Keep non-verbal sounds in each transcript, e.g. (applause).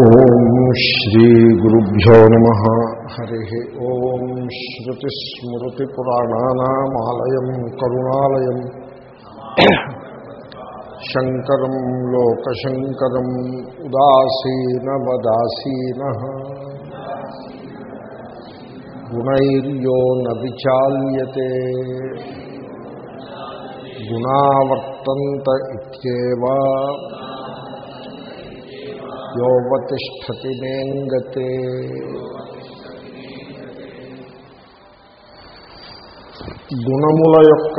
ఓం శ్రీ గురుభ్యో నమ. హరి ఓం శ్రుతిస్మృతిపురాణానామాలయం కరుణాలయం. శంకరం లోకశంకరం ఉదాసీనవదాసీన. గుణైర్యో నచాల్యతే గుణావర్తంత ఇవా యోవతిష్టతి మేంగతే గుణముల యొక్క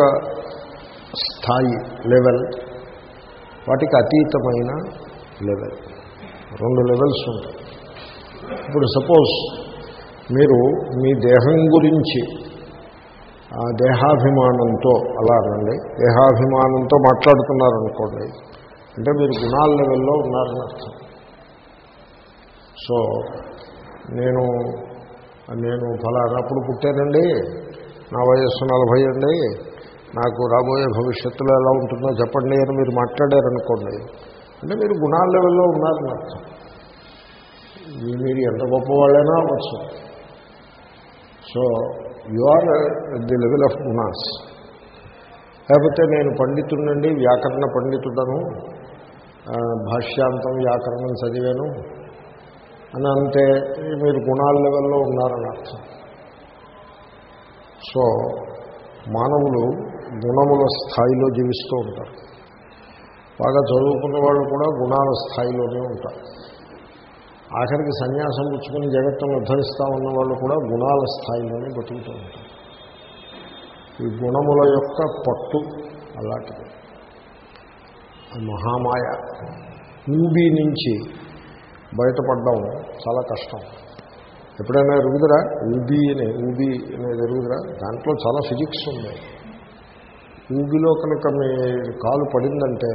స్థాయి లెవెల్ వాటికి అతీతమైన లెవెల్ రెండు లెవెల్స్ ఉంటాయి. ఇప్పుడు సపోజ్ మీరు మీ దేహం గురించి ఆ దేహాభిమానంతో అలా అనండి దేహాభిమానంతో మాట్లాడుతున్నారనుకోండి అంటే మీరు గుణాల లెవెల్లో ఉన్నారని అర్థం. సో నేను నేను ఫలానప్పుడు పుట్టానండి. నా వయస్సు నలభై అండి. నాకు రాబోయే భవిష్యత్తులో ఎలా ఉంటుందో చెప్పండి అని మీరు మాట్లాడారనుకోండి. అంటే మీరు గుణాల లెవెల్లో ఉన్నారని అర్థం. మీరు ఎంత గొప్పవాళ్ళైనా అవ్వచ్చు. So you are the level of gunas లేకపోతే నేను పండితుడండి వ్యాకరణ పండితుడను. భాష్యాంతం వ్యాకరణం చదివాను. అని అంటే మీరు గుణాల లెవెల్లో ఉన్నారని అర్థం. సో మానవులు గుణముల స్థాయిలో జీవిస్తూ ఉంటారు. బాగా చదువుకున్న వాళ్ళు కూడా గుణాల స్థాయిలోనే ఉంటారు. ఆఖరికి సన్యాసం పుచ్చుకుని జగత్తును ఉద్ధరిస్తూ ఉన్న వాళ్ళు కూడా గుణాల స్థాయిలోనే బతుకుతూ ఉంటారు. ఈ గుణముల యొక్క పట్టు అలాంటిది. మహామాయ. ఊబి నుంచి బయటపడడం చాలా కష్టం. ఎప్పుడైనా ఎరుగుదరా? ఊబి అనే ఊబి అనేది ఎరుగుదరా? దాంట్లో చాలా ఫిజిక్స్ ఉంది. ఊబిలో కనుక మీ కాలు పడిందంటే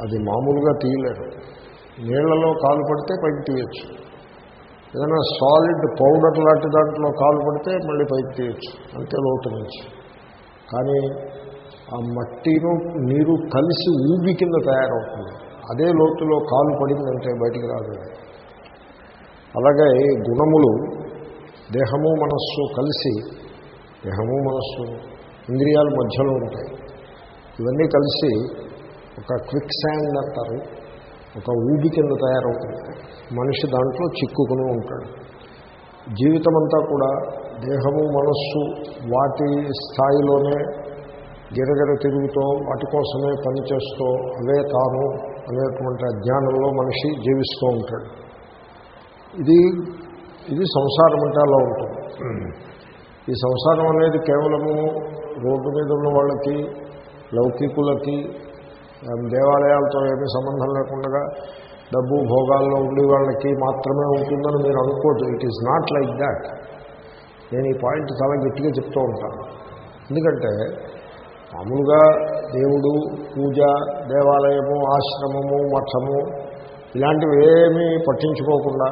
అది మామూలుగా తీయలేరు నీళ్ళలో కాలు పడితే పైకి తీయచ్చు. ఏదైనా సాలిడ్ పౌడర్ లాంటి దాంట్లో కాలు పడితే మళ్ళీ పైకి తీయచ్చు. అంతే లోతు నుంచి. కానీ ఆ మట్టిను నీరు కలిసి ఊబి కింద తయారవుతుంది. అదే లోతులో కాలు పడిందంటే బయటికి రాదు. అలాగే గుణములు దేహము మనస్సు కలిసి దేహము మనస్సు ఇంద్రియాలు మధ్యలో ఉంటాయి. ఇవన్నీ కలిసి ఒక క్విక్ శాండ్ అంటారు. ఒక ఊబి కింద తయారవుతుంది. మనిషి దాంట్లో చిక్కుకుని ఉంటాడు. జీవితం అంతా కూడా దేహము మనస్సు వాటి స్థాయిలోనే గిరగిర తిరుగుతూ వాటి కోసమే పనిచేస్తూ అవే తాను అనేటువంటి అజ్ఞానంలో మనిషి జీవిస్తూ ఉంటాడు. ఇది ఇది సంసారం అంటే అలా ఉంటుంది. ఈ సంసారం అనేది కేవలము రోడ్డు మీద ఉన్న వాళ్ళకి లౌకికులకి దేవాలయాలతో ఏమీ సంబంధం లేకుండా డబ్బు భోగాల్లో ఉండే వాళ్ళకి మాత్రమే ఉంటుందని మీరు అనుకోవద్దు it is not like that నేను ఈ పాయింట్ చాలా గట్టిగా చెప్తూ ఉంటాను. ఎందుకంటే మామూలుగా దేవుడు పూజ దేవాలయము ఆశ్రమము మఠము ఇలాంటివి ఏమీ పట్టించుకోకుండా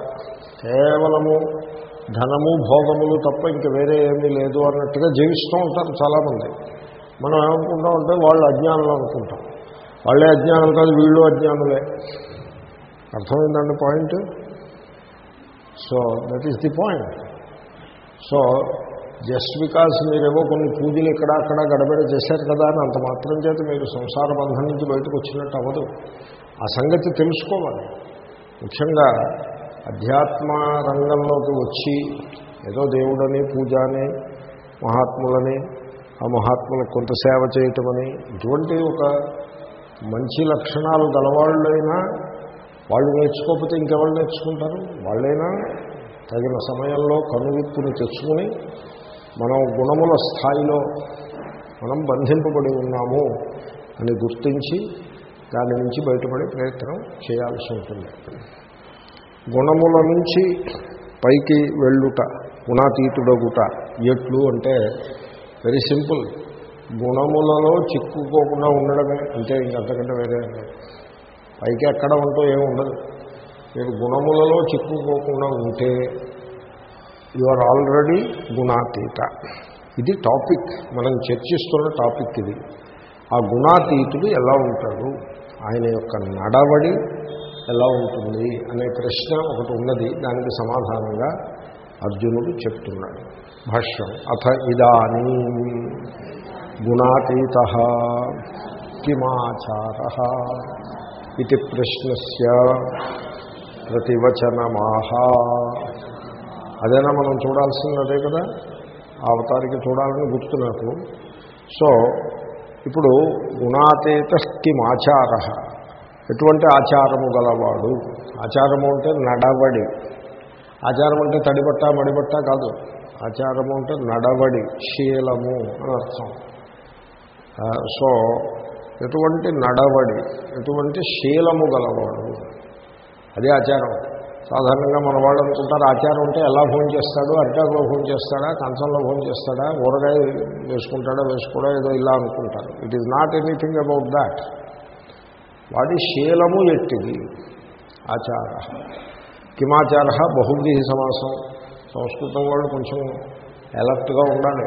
కేవలము ధనము భోగములు తప్ప ఇంక వేరే ఏమీ లేదు అన్నట్టుగా జీవిస్తూ ఉంటారు చాలామంది. మనం ఏమనుకుంటాం అంటే వాళ్ళు అజ్ఞానులు అనుకుంటాం. వాళ్ళే అజ్ఞానం కాదు వీళ్ళు అజ్ఞానులే. అర్థమైందండి point? So that is the point so just because మీరేమో కొన్ని పూజలు ఇక్కడ అక్కడ గడబడ చేశారు కదా అని అంత మాత్రం చేత మీరు సంసార బంధం నుంచి బయటకు వచ్చినట్టు అవ్వదు. ఆ సంగతి తెలుసుకోవాలి. ముఖ్యంగా అధ్యాత్మ రంగంలోకి వచ్చి ఏదో దేవుడని పూజ అని మహాత్ములని ఆ మహాత్ములకు కొంత సేవ చేయటమని ఇటువంటి ఒక మంచి లక్షణాలు గలవాళ్ళైనా వాళ్ళు నేర్చుకోకపోతే ఇంకెవరు నేర్చుకుంటారు? వాళ్ళైనా తగిన సమయంలో కనువిప్పుని తెచ్చుకుని మనం గుణముల స్థాయిలో మనం బంధింపబడి ఉన్నాము అని గుర్తించి దాని నుంచి బయటపడే ప్రయత్నం చేయాల్సి ఉంటుంది. గుణముల నుంచి పైకి వెళ్ళుట గుణాతీతుడగుట ఎట్లు అంటే వెరీ సింపుల్. గుణములలో చిక్కుకోకుండా ఉండడమే అంటే ఇంకంతకంటే వేరే పైకి ఎక్కడ ఉంటూ ఏమి ఉండదు. మీరు గుణములలో చిక్కుకోకుండా ఉంటే యు ఆర్ ఆల్రెడీ గుణాతీత. ఇది టాపిక్. మనం చర్చిస్తున్న టాపిక్ ఇది. ఆ గుణాతీతుడు ఎలా ఉంటాడు? ఆయన యొక్క నడవడి ఎలా ఉంటుంది? అనే ప్రశ్న ఒకటి ఉన్నది. దానికి సమాధానంగా అర్జునుడు చెప్తున్నాడు. భాష్యం. అథ ఇదానీ గుణాతీత కిమాచార ఇది ప్రశ్నస్య ప్రతివచనమాహ. అదేనా మనం చూడాల్సింది అదే కదా? ఆ అవతారికి చూడాలని గుర్తు నాకు సో ఇప్పుడు గుణాతీత కిమాచార ఎటువంటి ఆచారము గలవాడు? ఆచారము అంటే నడవడి. ఆచారం అంటే తడిబట్ట మడిబట్ట కాదు. ఆచారము అంటే నడవడి శీలము అని అర్థం. సో ఎటువంటి నడవడి ఎటువంటి శీలము గలవాడు? అదే ఆచారం. సాధారణంగా మన వాళ్ళు అనుకుంటారు ఆచారం ఉంటే ఎలా ఫోన్ చేస్తాడు అరిటాకులో ఫోన్ చేస్తాడా కంచంలో ఫోన్ చేస్తాడా ఊరగాయ వేసుకుంటాడా వేసుకోడా ఏదో ఇలా అనుకుంటారు. It is not anything about that వాడి శీలము ఎట్టిది? ఆచార. కిమాచార బహువ్రీహి సమాసం. సంస్కృతం వాళ్ళు కొంచెం ఎలర్ట్గా ఉండాలి.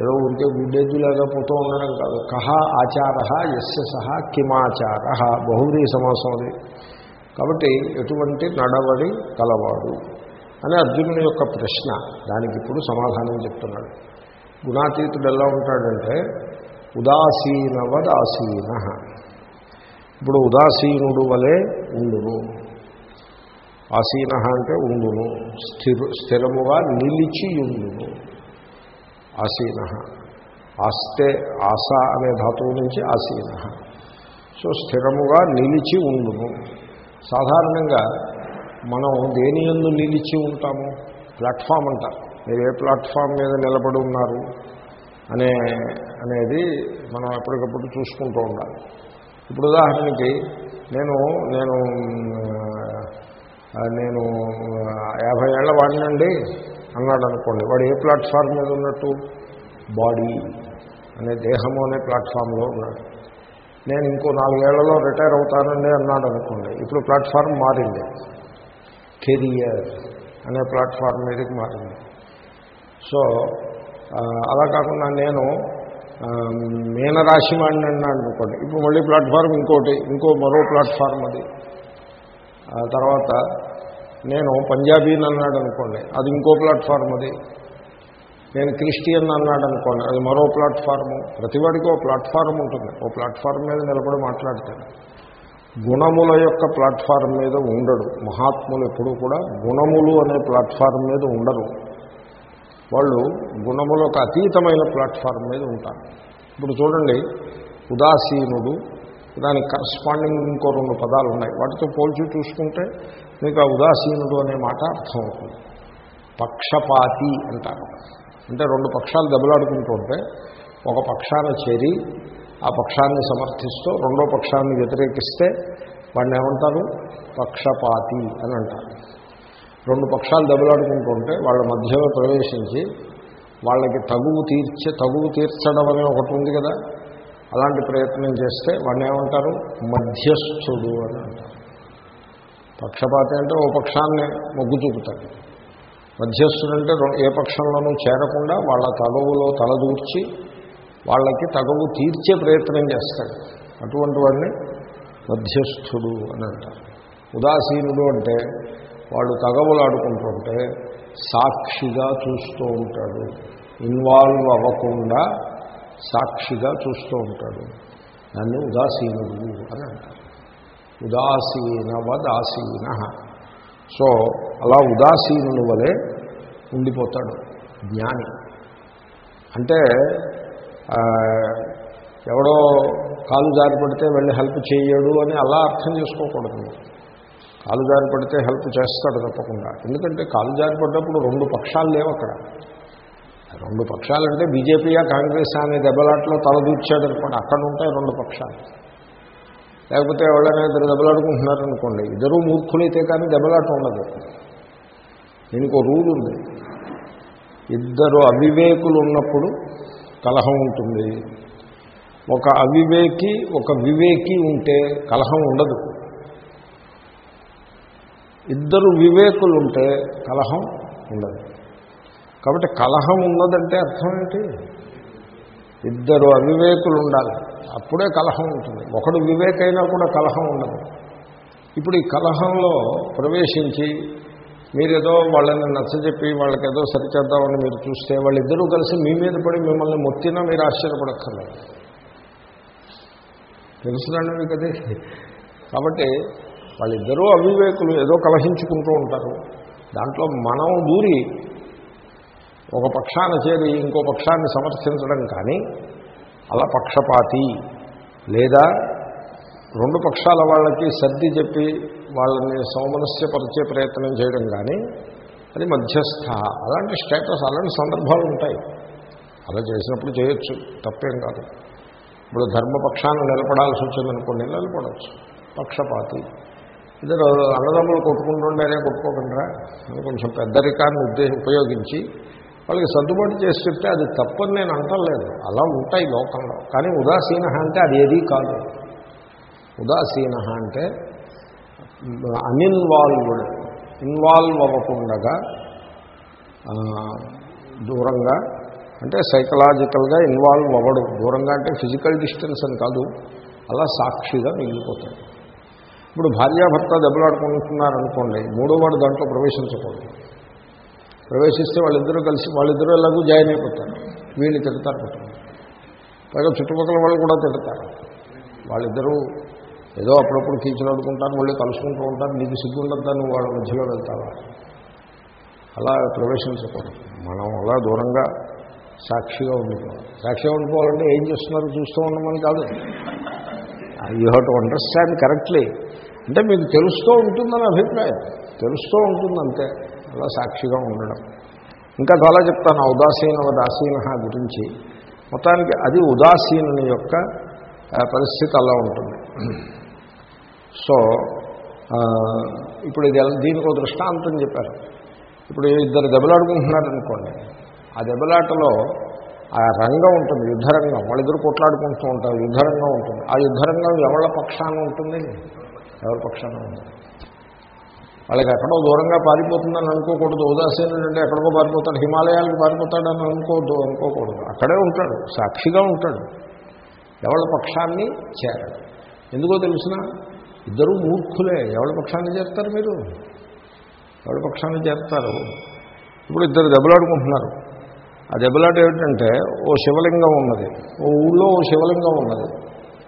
ఏదో ఉంటే గుడ్డెద్దులాగా పోతూ ఉండడం కాదు. కహ ఆచార ఎస్య సహ కిమాచార. బహువ్రీహి సమాసం అది. కాబట్టి ఎటువంటి నడవడి కలవాడు అని అర్జునుని యొక్క ప్రశ్న. దానికి ఇప్పుడు సమాధానం చెప్తున్నాడు. గుణాతీతుడు ఎలా ఉంటాడంటే ఉదాసీనవదాసీన. ఇప్పుడు ఉదాసీనుడు వలె ఉండును. ఆసీన అంటే ఉండును. స్థిర స్థిరముగా నిలిచి ఉండును. ఆసీన. ఆస్తే ఆశ అనే ధాతువు నుంచి ఆసీన. సో స్థిరముగా నిలిచి ఉండును. సాధారణంగా మనం దేని ఎందు నిలిచి ఉంటాము? ప్లాట్ఫామ్ అంటారు మీరు ఏ ప్లాట్ఫామ్ మీద నిలబడి ఉన్నారు? అనే అనేది మనం ఎప్పటికప్పుడు చూసుకుంటూ ఉండాలి. ఇప్పుడు ఉదాహరణకి నేను నేను నేను యాభై ఏళ్ళ వాడినండి అన్నాడు అనుకోండి. వాడు ఏ ప్లాట్ఫామ్ మీద ఉన్నట్టు? బాడీ అనే దేహము అనే ప్లాట్ఫామ్లో ఉన్నాడు. నేను ఇంకో నాలుగేళ్ళలో రిటైర్ అవుతానండి అన్నాడు అనుకోండి. ఇప్పుడు ప్లాట్ఫామ్ మారింది. కెరియర్ అనే ప్లాట్ఫామ్ మీదకి మారింది. సో అలా కాకుండా నేను మీనరాశి వాడిని అన్నాడు అనుకోండి. ఇప్పుడు మళ్ళీ ప్లాట్ఫామ్ ఇంకోటి ఇంకో మరో ప్లాట్ఫామ్ అది. తర్వాత నేను పంజాబీని అన్నాడు అనుకోండి. అది ఇంకో ప్లాట్ఫామ్ అది. నేను క్రిస్టియన్ అన్నాడు అనుకోండి అది మరో ప్లాట్ఫారము. ప్రతివాడికి ఓ ప్లాట్ఫారం ఉంటుంది. ఓ ప్లాట్ఫారం మీద నిలబడి మాట్లాడతాడు గుణముల యొక్క ప్లాట్ఫారం మీద ఉండడు. మహాత్ములు ఎప్పుడూ కూడా గుణములు అనే ప్లాట్ఫారం మీద ఉండరు. వాళ్ళు గుణములకు అతీతమైన ప్లాట్ఫారం మీద ఉంటారు. ఇప్పుడు చూడండి ఉదాసీనుడు దానికి కరస్పాండింగ్ ఇంకో రెండు పదాలు ఉన్నాయి. వాటితో పోల్చి చూసుకుంటే మీకు ఆ ఉదాసీనుడు అనే మాట అర్థమవుతుంది. పక్షపాతి అంటారు. అంటే రెండు పక్షాలు దెబ్బలాడుకుంటుంటే ఒక పక్షాన చేరి ఆ పక్షాన్ని సమర్థిస్తూ రెండో పక్షాన్ని వ్యతిరేకిస్తే వాడిని ఏమంటారు? పక్షపాతి అని అంటారు. రెండు పక్షాలు దెబ్బలాడుకుంటుంటే వాళ్ళ మధ్యలో ప్రవేశించి వాళ్ళకి తగువు తీర్చే తగువు తీర్చడం అనే ఒకటి ఉంది కదా అలాంటి ప్రయత్నం చేస్తే వాడిని ఏమంటారు? మధ్యస్థుడు అని అంటారు. పక్షపాతి అంటే ఓ పక్షాన్ని మొగ్గు చూపుతాడు. మధ్యస్థుడు అంటే ఏ పక్షంలోనూ చేరకుండా వాళ్ళ తగవులో తలదూర్చి వాళ్ళకి తగవు తీర్చే ప్రయత్నం చేస్తాడు. అటువంటి వాడిని మధ్యస్థుడు అని అంటారు. ఉదాసీనుడు అంటే వాడు తగవులాడుకుంటుంటే సాక్షిగా చూస్తూ ఉంటాడు. ఇన్వాల్వ్ అవ్వకుండా సాక్షిగా చూస్తూ ఉంటాడు. దాన్ని ఉదాసీనుడు అని అంటారు. ఉదాసీనవదాసీన. సో అలా ఉదాసీనుల వలె ఉండిపోతాడు. జ్ఞాని. అంటే ఎవడో కాలు జారి పడితే వెళ్ళి హెల్ప్ చేయడు అని అలా అర్థం చేసుకోకూడదు. కాలు జారి పడితే హెల్ప్ చేస్తాడు తప్పకుండా. ఎందుకంటే కాలు జారి పడ్డప్పుడు రెండు పక్షాలు లేవు అక్కడ. రెండు పక్షాలంటే బీజేపీయా కాంగ్రెస్ అనే దెబ్బలాట్లో తలదూర్చాడు అనుకోండి అక్కడ ఉంటాయి రెండు పక్షాలు. లేకపోతే ఎవరైనా ఇద్దరు దెబ్బలాడుకుంటున్నారనుకోండి ఇద్దరు మూర్ఖులైతే కానీ దెబ్బలాట ఉండదు. దీనికి ఒక రూల్ ఉంది. ఇద్దరు అవివేకులు ఉన్నప్పుడు కలహం ఉంటుంది. ఒక అవివేకి ఒక వివేకి ఉంటే కలహం ఉండదు. ఇద్దరు వివేకులు ఉంటే కలహం ఉండదు. కాబట్టి కలహం ఉన్నదంటే అర్థం ఏంటి? ఇద్దరు అవివేకులు ఉండాలి. అప్పుడే కలహం ఉంటుంది. ఒకడు వివేకైనా కూడా కలహం ఉండదు. ఇప్పుడు ఈ కలహంలో ప్రవేశించి మీరేదో వాళ్ళని నచ్చజెప్పి వాళ్ళకి ఏదో సరిచేద్దామని మీరు చూస్తే వాళ్ళిద్దరూ కలిసి మీ మీద పడి మిమ్మల్ని మొత్తినా మీరు ఆశ్చర్యపడక్కర్లేదు. తెలుసుదండి మీకు అది కాబట్టి వాళ్ళిద్దరూ అవివేకులు ఏదో కలహించుకుంటూ ఉంటారు. దాంట్లో మనం దూరి ఒక పక్షాన చేరి ఇంకో పక్షాన్ని సమర్థించడం కానీ అలా పక్షపాతి లేదా రెండు పక్షాల వాళ్ళకి సర్ది చెప్పి వాళ్ళని సౌమనస్యపరిచే ప్రయత్నం చేయడం కానీ అది మధ్యస్థ. అలాంటి స్టేటస్ అలాంటి సందర్భాలు ఉంటాయి. అలా చేసినప్పుడు చేయొచ్చు తప్పేం కాదు. ఇప్పుడు ధర్మపక్షాన్ని నిలబడాల్సి వచ్చిందనుకోండి నిలబడవచ్చు పక్షపాతి. ఇద్దరు అన్నదమ్ములు కొట్టుకుంటుండేనే కొట్టుకోకుండా కొంచెం కొంచెం పెద్దరికాన్ని ఉద్దేశం ఉపయోగించి వాళ్ళకి సర్దుబాటు చేసి చెప్తే అది తప్పని నేను అంటలేదు. అలా ఉంటాయి లోకంలో. కానీ ఉదాసీన అంటే అది ఏదీ కాదు. ఉదాసీన అంటే అన్ఇన్వాల్వ్డ్ ఇన్వాల్వ్ అవ్వకుండగా దూరంగా అంటే సైకలాజికల్గా ఇన్వాల్వ్ అవ్వడు. దూరంగా అంటే ఫిజికల్ డిస్టెన్స్ అని కాదు. అలా సాక్షిగా మిగిలిపోతాడు. ఇప్పుడు భార్యాభర్త దెబ్బలాడుకుంటున్నారనుకోండి మూడో వాడు దాంట్లో ప్రవేశించకూడదు. ప్రవేశిస్తే వాళ్ళిద్దరూ కలిసి వాళ్ళిద్దరూ ఎలాగూ జాయిన్ అయిపోతారు. వీళ్ళు తిడతారు. పైగా చుట్టుపక్కల వాళ్ళు కూడా తిడతారు. వాళ్ళిద్దరూ ఏదో అప్పుడప్పుడు కీచులాడుకుంటాను మళ్ళీ కలుసుకుంటూ ఉంటాను. నీకు సిగ్గుండద్దా? నువ్వు వాళ్ళ మధ్యలో వెళ్తావా? అలా ప్రవేశించకూడదు. మనం అలా దూరంగా సాక్షిగా ఉండిపోవాలి. సాక్షిగా ఉండిపోవాలంటే ఏం చేస్తున్నారు? చూస్తూ ఉండమని కాదు. You have to understand correctly అంటే మీకు తెలుస్తూ ఉంటుందని అభిప్రాయం. తెలుస్తూ ఉంటుందంతే. అలా సాక్షిగా ఉండడం. ఇంకా చాలా చెప్తాను. ఉదాసీన ఉదాసీన గురించి. మొత్తానికి అది ఉదాసీనుని యొక్క పరిస్థితి అలా ఉంటుంది. సో ఇప్పుడు ఇది దీనికి ఒక దృష్టాంతం చెప్పారు. ఇప్పుడు ఇద్దరు దెబ్బలాడుకుంటున్నారనుకోండి ఆ దెబ్బలాటలో ఆ రంగం ఉంటుంది యుద్ధరంగం. వాళ్ళిద్దరు కొట్లాడుకుంటూ ఉంటారు యుద్ధరంగం ఉంటుంది. ఆ యుద్ధరంగం ఎవళ్ళ పక్షాన ఉంటుంది? ఎవరి పక్షాన ఉంటుంది? వాళ్ళకి ఎక్కడో దూరంగా పారిపోతుందని అనుకోకూడదు. ఉదాసీనుడు అంటే ఎక్కడికో పారిపోతాడు హిమాలయాలకు పారిపోతాడని అనుకోవద్దు అనుకోకూడదు. అక్కడే ఉంటాడు సాక్షిగా ఉంటాడు. ఎవళ్ళ పక్షాన్ని చేరడు. ఎందుకో తెలిసిన? ఇద్దరు మూర్ఖులే. ఎవరి పక్షాన్ని చేస్తారు మీరు? ఎవరి పక్షాన్ని చేస్తారు? ఇప్పుడు ఇద్దరు దెబ్బలాడుకుంటున్నారు. ఆ దెబ్బలాట ఏమిటంటే ఓ శివలింగం ఉన్నది. ఓ ఊళ్ళో ఓ శివలింగం ఉన్నది.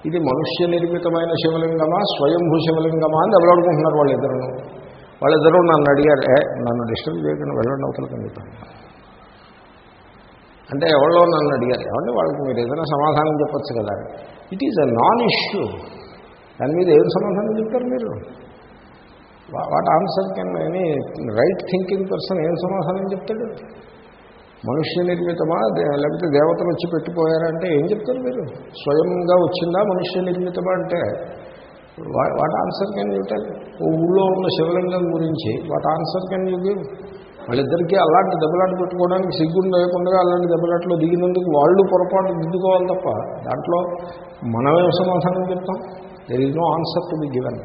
ఇది మనుష్య నిర్మితమైన శివలింగమా స్వయంభూ శివలింగమా అని దెబ్బలాడుకుంటున్నారు వాళ్ళిద్దరూ. వాళ్ళిద్దరూ నన్ను అడిగారు ఏ నన్ను డిస్టర్బ్ చేయకుండా వెళ్ళండి అవతలకని చెప్పాను. అంటే ఎవరో నన్ను అడిగారు. ఏమంటే వాళ్ళకి మీరు ఏదైనా సమాధానం చెప్పచ్చు కదా. It is a non issue దాని మీద ఏం సమాధానం చెప్తారు మీరు? What answer can any right thinking person ఏం సమాధానం చెప్తాడు? మనుష్య నిర్మితమా? లేకపోతే దేవతలు వచ్చి పెట్టిపోయారంటే ఏం చెప్తారు మీరు? స్వయంగా వచ్చిందా మనుష్య నిర్మితమా అంటే? What answer can you tell? ఓ ఊళ్ళో ఉన్న శివలింగం గురించి what answer can you give? వాళ్ళిద్దరికీ అలాంటి దెబ్బలాట పెట్టుకోవడానికి సిగ్గుడు లేకుండా అలాంటి దెబ్బలాట్లో దిగినందుకు వాళ్ళు పొరపాటు దిద్దుకోవాలి తప్ప దాంట్లో మనమే సమాధానం చెప్తాం? There is no answer to be given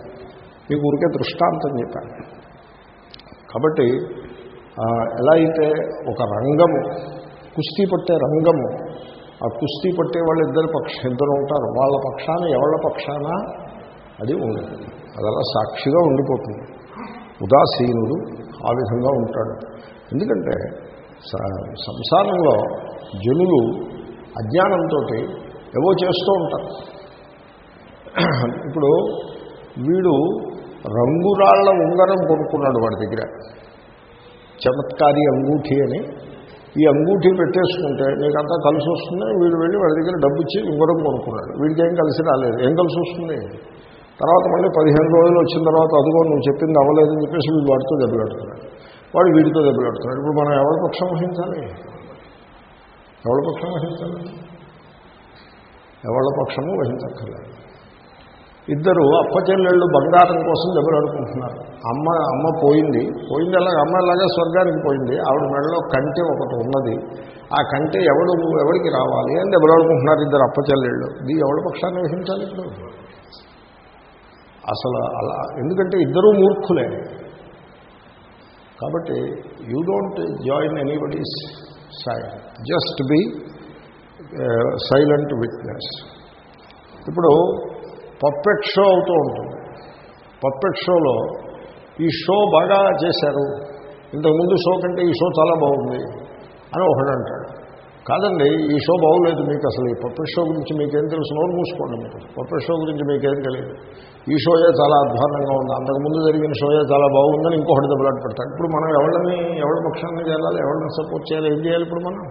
మీకు ఊరికే దృష్టాంతం చెప్పాను కాబట్టి ఎలా అయితే ఒక రంగము కుస్తీ పట్టే రంగము ఆ కుస్తీ పట్టే వాళ్ళు ఇద్దరు పక్ష ఇద్దరు ఉంటారు. వాళ్ళ పక్షాన ఎవళ్ళ పక్షాన అది ఉండదు. అదలా అలా సాక్షిగా ఉండిపోతుంది. ఉదాసీనుడు ఆ విధంగా ఉంటాడు. ఎందుకంటే సంసారంలో జనులు అజ్ఞానంతో ఏవో చేస్తూ ఉంటారు. ఇప్పుడు వీడు రంగురాళ్ళ ఉంగరం కొనుక్కున్నాడు వాడి దగ్గర. చమత్కారి అంగూఠి అని. ఈ అంగూఠి పెట్టేసుకుంటే నీకంతా కలిసి వస్తుంది. వీడు వెళ్ళి వాడి దగ్గర డబ్బు ఇచ్చి ఉంగరం కొనుక్కున్నాడు. వీడికి ఏం కలిసి రాలేదు. ఏం కలిసి వస్తుంది? తర్వాత మళ్ళీ పదిహేను రోజులు వచ్చిన తర్వాత అదిగో నువ్వు చెప్పింది అవ్వలేదని చెప్పేసి వీడు వాడితో దెబ్బలాడుతున్నాడు. వాడు వీడితో దెబ్బలాడుతున్నాడు. ఇప్పుడు మనం ఎవరి పక్షం వహించాలి? ఎవరి పక్షం వహించాలి? ఎవరి పక్షము వహించక్కర్లేదు. ఇద్దరు అప్పచెల్లెళ్ళు బంగారం కోసం దెబ్బలాడుకుంటున్నారు అమ్మ అమ్మ పోయింది. పోయింది అలాగే అమ్మ అలాగే స్వర్గానికి పోయింది. ఆవిడ మెడలో కంటి ఒకటి ఉన్నది. ఆ కంటే ఎవడు ఎవరికి రావాలి అని దెబ్బలాడుకుంటున్నారు ఇద్దరు అప్పచెల్లెళ్ళు. ఇది ఎవరి పక్షాన్ని వహించాలి ఇప్పుడు? అసలు అలా ఎందుకంటే ఇద్దరూ మూర్ఖులే. కాబట్టి you don't join anybody's side just be silent witness. ఇప్పుడు పర్ఫెక్ట్ షో అవుతూ ఉంటుంది. పర్ఫెక్ట్ షోలో ఈ షో బాగా చేశారు. ఇంతకుముందు షో కంటే ఈ షో చాలా బాగుంది అని ఒకడు అంటాడు. కాదండి ఈ షో బాగోలేదు మీకు అసలు. ఈ పర్ఫెక్ట్ షో గురించి మీకేం తెలుసు? నోరు మూసుకోండి మీరు. పర్ఫెక్ట్ షో గురించి మీకేం తెలియదు. ఈ షోయే చాలా అధ్వానంగా ఉంది. అంతకుముందు జరిగిన షోయే చాలా బాగుందని ఇంకొకటి దెబ్బలాట పెడతాడు ఇప్పుడు మనం ఎవరిని ఎవరి పక్షాన్ని చేయాలి ఎవరిని సపోర్ట్ చేయాలి ఏం చేయాలి ఇప్పుడు మనం?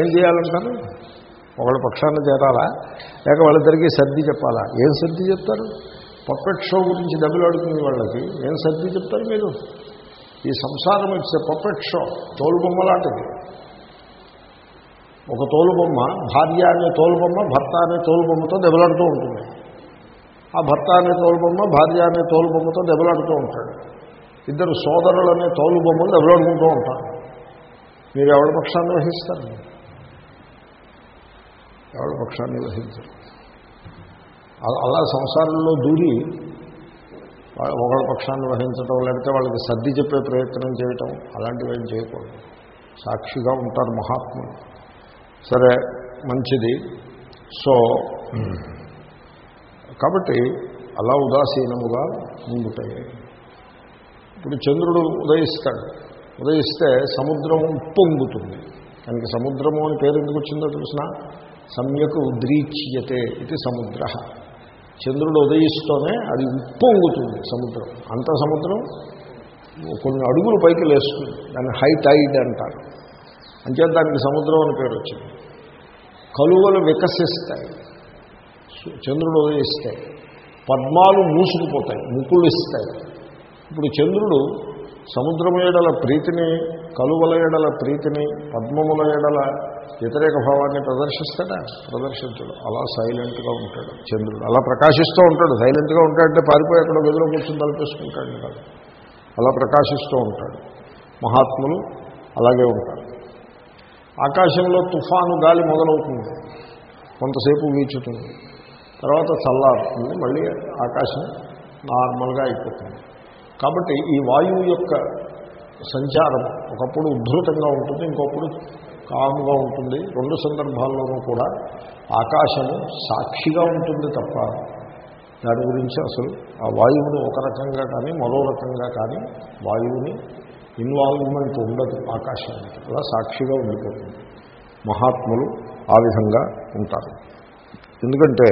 ఏం చేయాలంటారు? ఒకళ్ళ పక్షాన్ని చేరాలా? లేక వాళ్ళిద్దరికీ సర్ది చెప్పాలా? ఏం సర్ది చెప్తారు? పప్పెట్ షో గురించి దెబ్బలాడుకునే వాళ్ళకి ఏం సర్ది చెప్తారు మీరు? ఈ సంసారం ఇట్స్ ఎ షో తోలుబొమ్మ లాంటిది. ఒక తోలుబొమ్మ భార్య అనే తోలుబొమ్మ భర్త అనే తోలుబొమ్మతో దెబ్బలాడుతూ ఉంటుంది. ఆ భర్త అనే తోలుబొమ్మ భార్య అనే తోలుబొమ్మతో దెబ్బలాడుతూ ఉంటాడు. ఇద్దరు సోదరులు అనే తోలుబొమ్మలు దెబ్బలాడుకుంటూ ఉంటారు. మీరు ఎవరి పక్షాన్ని వహిస్తారు ఎవరి పక్షాన్ని వహించరు. అలా- అలా సంసారంలో దూరి ఒకళ్ళ పక్షాన్ని వహించడం లేకపోతే వాళ్ళకి సర్ది చెప్పే ప్రయత్నం చేయటం అలాంటివి ఏం చేయకూడదు. సాక్షిగా ఉంటారు మహాత్ములు. సరే మంచిది. సో కాబట్టి అలా ఉదాసీనముగా ముందుతాయి ఇప్పుడు చంద్రుడు ఉదయిస్తాడు. ఉదయిస్తే సముద్రం ఉప్పొంగుతుంది దానికి సముద్రము అని పేరు ఎందుకు వచ్చిందో తెలిసిన? సమ్యక్ ఉద్రీచ్యతే ఇది సముద్ర. చంద్రుడు ఉదయిస్తూనే అది ఉప్పొంగుతుంది సముద్రం. అంత సముద్రం కొన్ని అడుగులు పైకి లేస్తుంది. దాన్ని హై టైడ్ అంటారు. అంచేత దానికి సముద్రం అని పేరు వచ్చింది. కలువలు వికసిస్తాయి. చంద్రుడు ఉదయిస్తాయి. పద్మాలు మూసుకుపోతాయి. ముకులు ఇస్తాయి ఇప్పుడు చంద్రుడు సముద్రం ఏడల ప్రీతిని కలువల ఎడల ప్రీతిని పద్మముల ఎడల వ్యతిరేక భావాన్ని ప్రదర్శిస్తాడా? ప్రదర్శించడు. అలా సైలెంట్గా ఉంటాడు చంద్రుడు. అలా ప్రకాశిస్తూ ఉంటాడు. సైలెంట్గా ఉంటాడంటే పారిపోయి అక్కడ గదిలో కూర్చొని తలపేసుకుంటాడు కాదు. అలా ప్రకాశిస్తూ ఉంటాడు. మహాత్ములు అలాగే ఉంటారు. ఆకాశంలో తుఫాను గాలి మొదలవుతుంది. కొంతసేపు వీచుతుంది. తర్వాత చల్లారుతుంది. మళ్ళీ ఆకాశం నార్మల్గా అయిపోతుంది. కాబట్టి ఈ వాయువు యొక్క సంచారం ఒకప్పుడు ఉద్ధృతంగా ఉంటుంది ఇంకొప్పుడు కాముగా ఉంటుంది. రెండు సందర్భాల్లోనూ కూడా ఆకాశము సాక్షిగా ఉంటుంది తప్ప దాని గురించి అసలు ఆ వాయువుని ఒక రకంగా కానీ మరో రకంగా కానీ వాయువుని ఇన్వాల్వ్మెంట్ ఉండదు ఆకాశానికి. అలా సాక్షిగా ఉండిపోతుంది. మహాత్ములు ఆ విధంగా ఉంటారు. ఎందుకంటే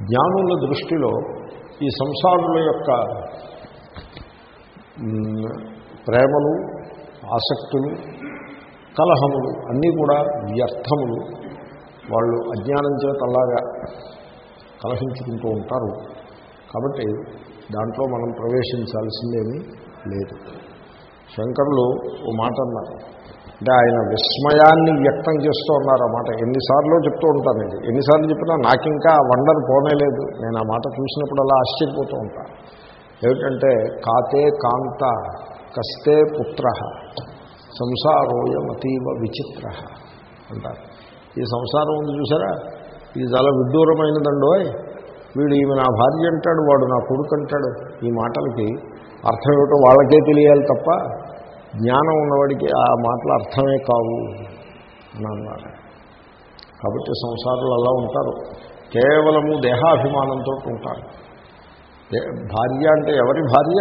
జ్ఞానుల దృష్టిలో ఈ సంసారుల యొక్క ప్రేమలు ఆసక్తులు కలహములు అన్నీ కూడా వ్యర్థములు. వాళ్ళు అజ్ఞానం చేత అలాగా కలహించుకుంటూ ఉంటారు. కాబట్టి దాంట్లో మనం ప్రవేశించాల్సిందేమీ లేదు. శంకరులు ఓ మాట అన్నారు. అంటే ఆయన విస్మయాన్ని వ్యక్తం చేస్తూ ఉన్నారు ఆ మాట. ఎన్నిసార్లు చెప్తూ ఉంటాను ఇది. ఎన్నిసార్లు చెప్పినా నాకింకా వండర్ పోనేలేదు నేను ఆ మాట చూసినప్పుడు అలా ఆశ్చర్యపోతూ ఉంటాను ఏమిటంటే కాతే కాంత కస్తే పుత్ర సంసారోయమతీవ విచిత్ర అంటారు. ఈ సంసారం ఉంది చూసారా? ఇది చాలా విడ్డూరమైనదండో వీడు ఈమె నా భార్య అంటాడు వాడు నా కొడుకు అంటాడు. ఈ మాటలకి అర్థం ఏమిటో వాళ్ళకే తెలియాలి తప్ప జ్ఞానం ఉన్నవాడికి ఆ మాటలు అర్థమే కావు అని అన్నారు కాబట్టి సంసారాలు అలా ఉంటారు. కేవలము దేహాభిమానంతో ఉంటారు. భార్య అంటే ఎవరి భార్య?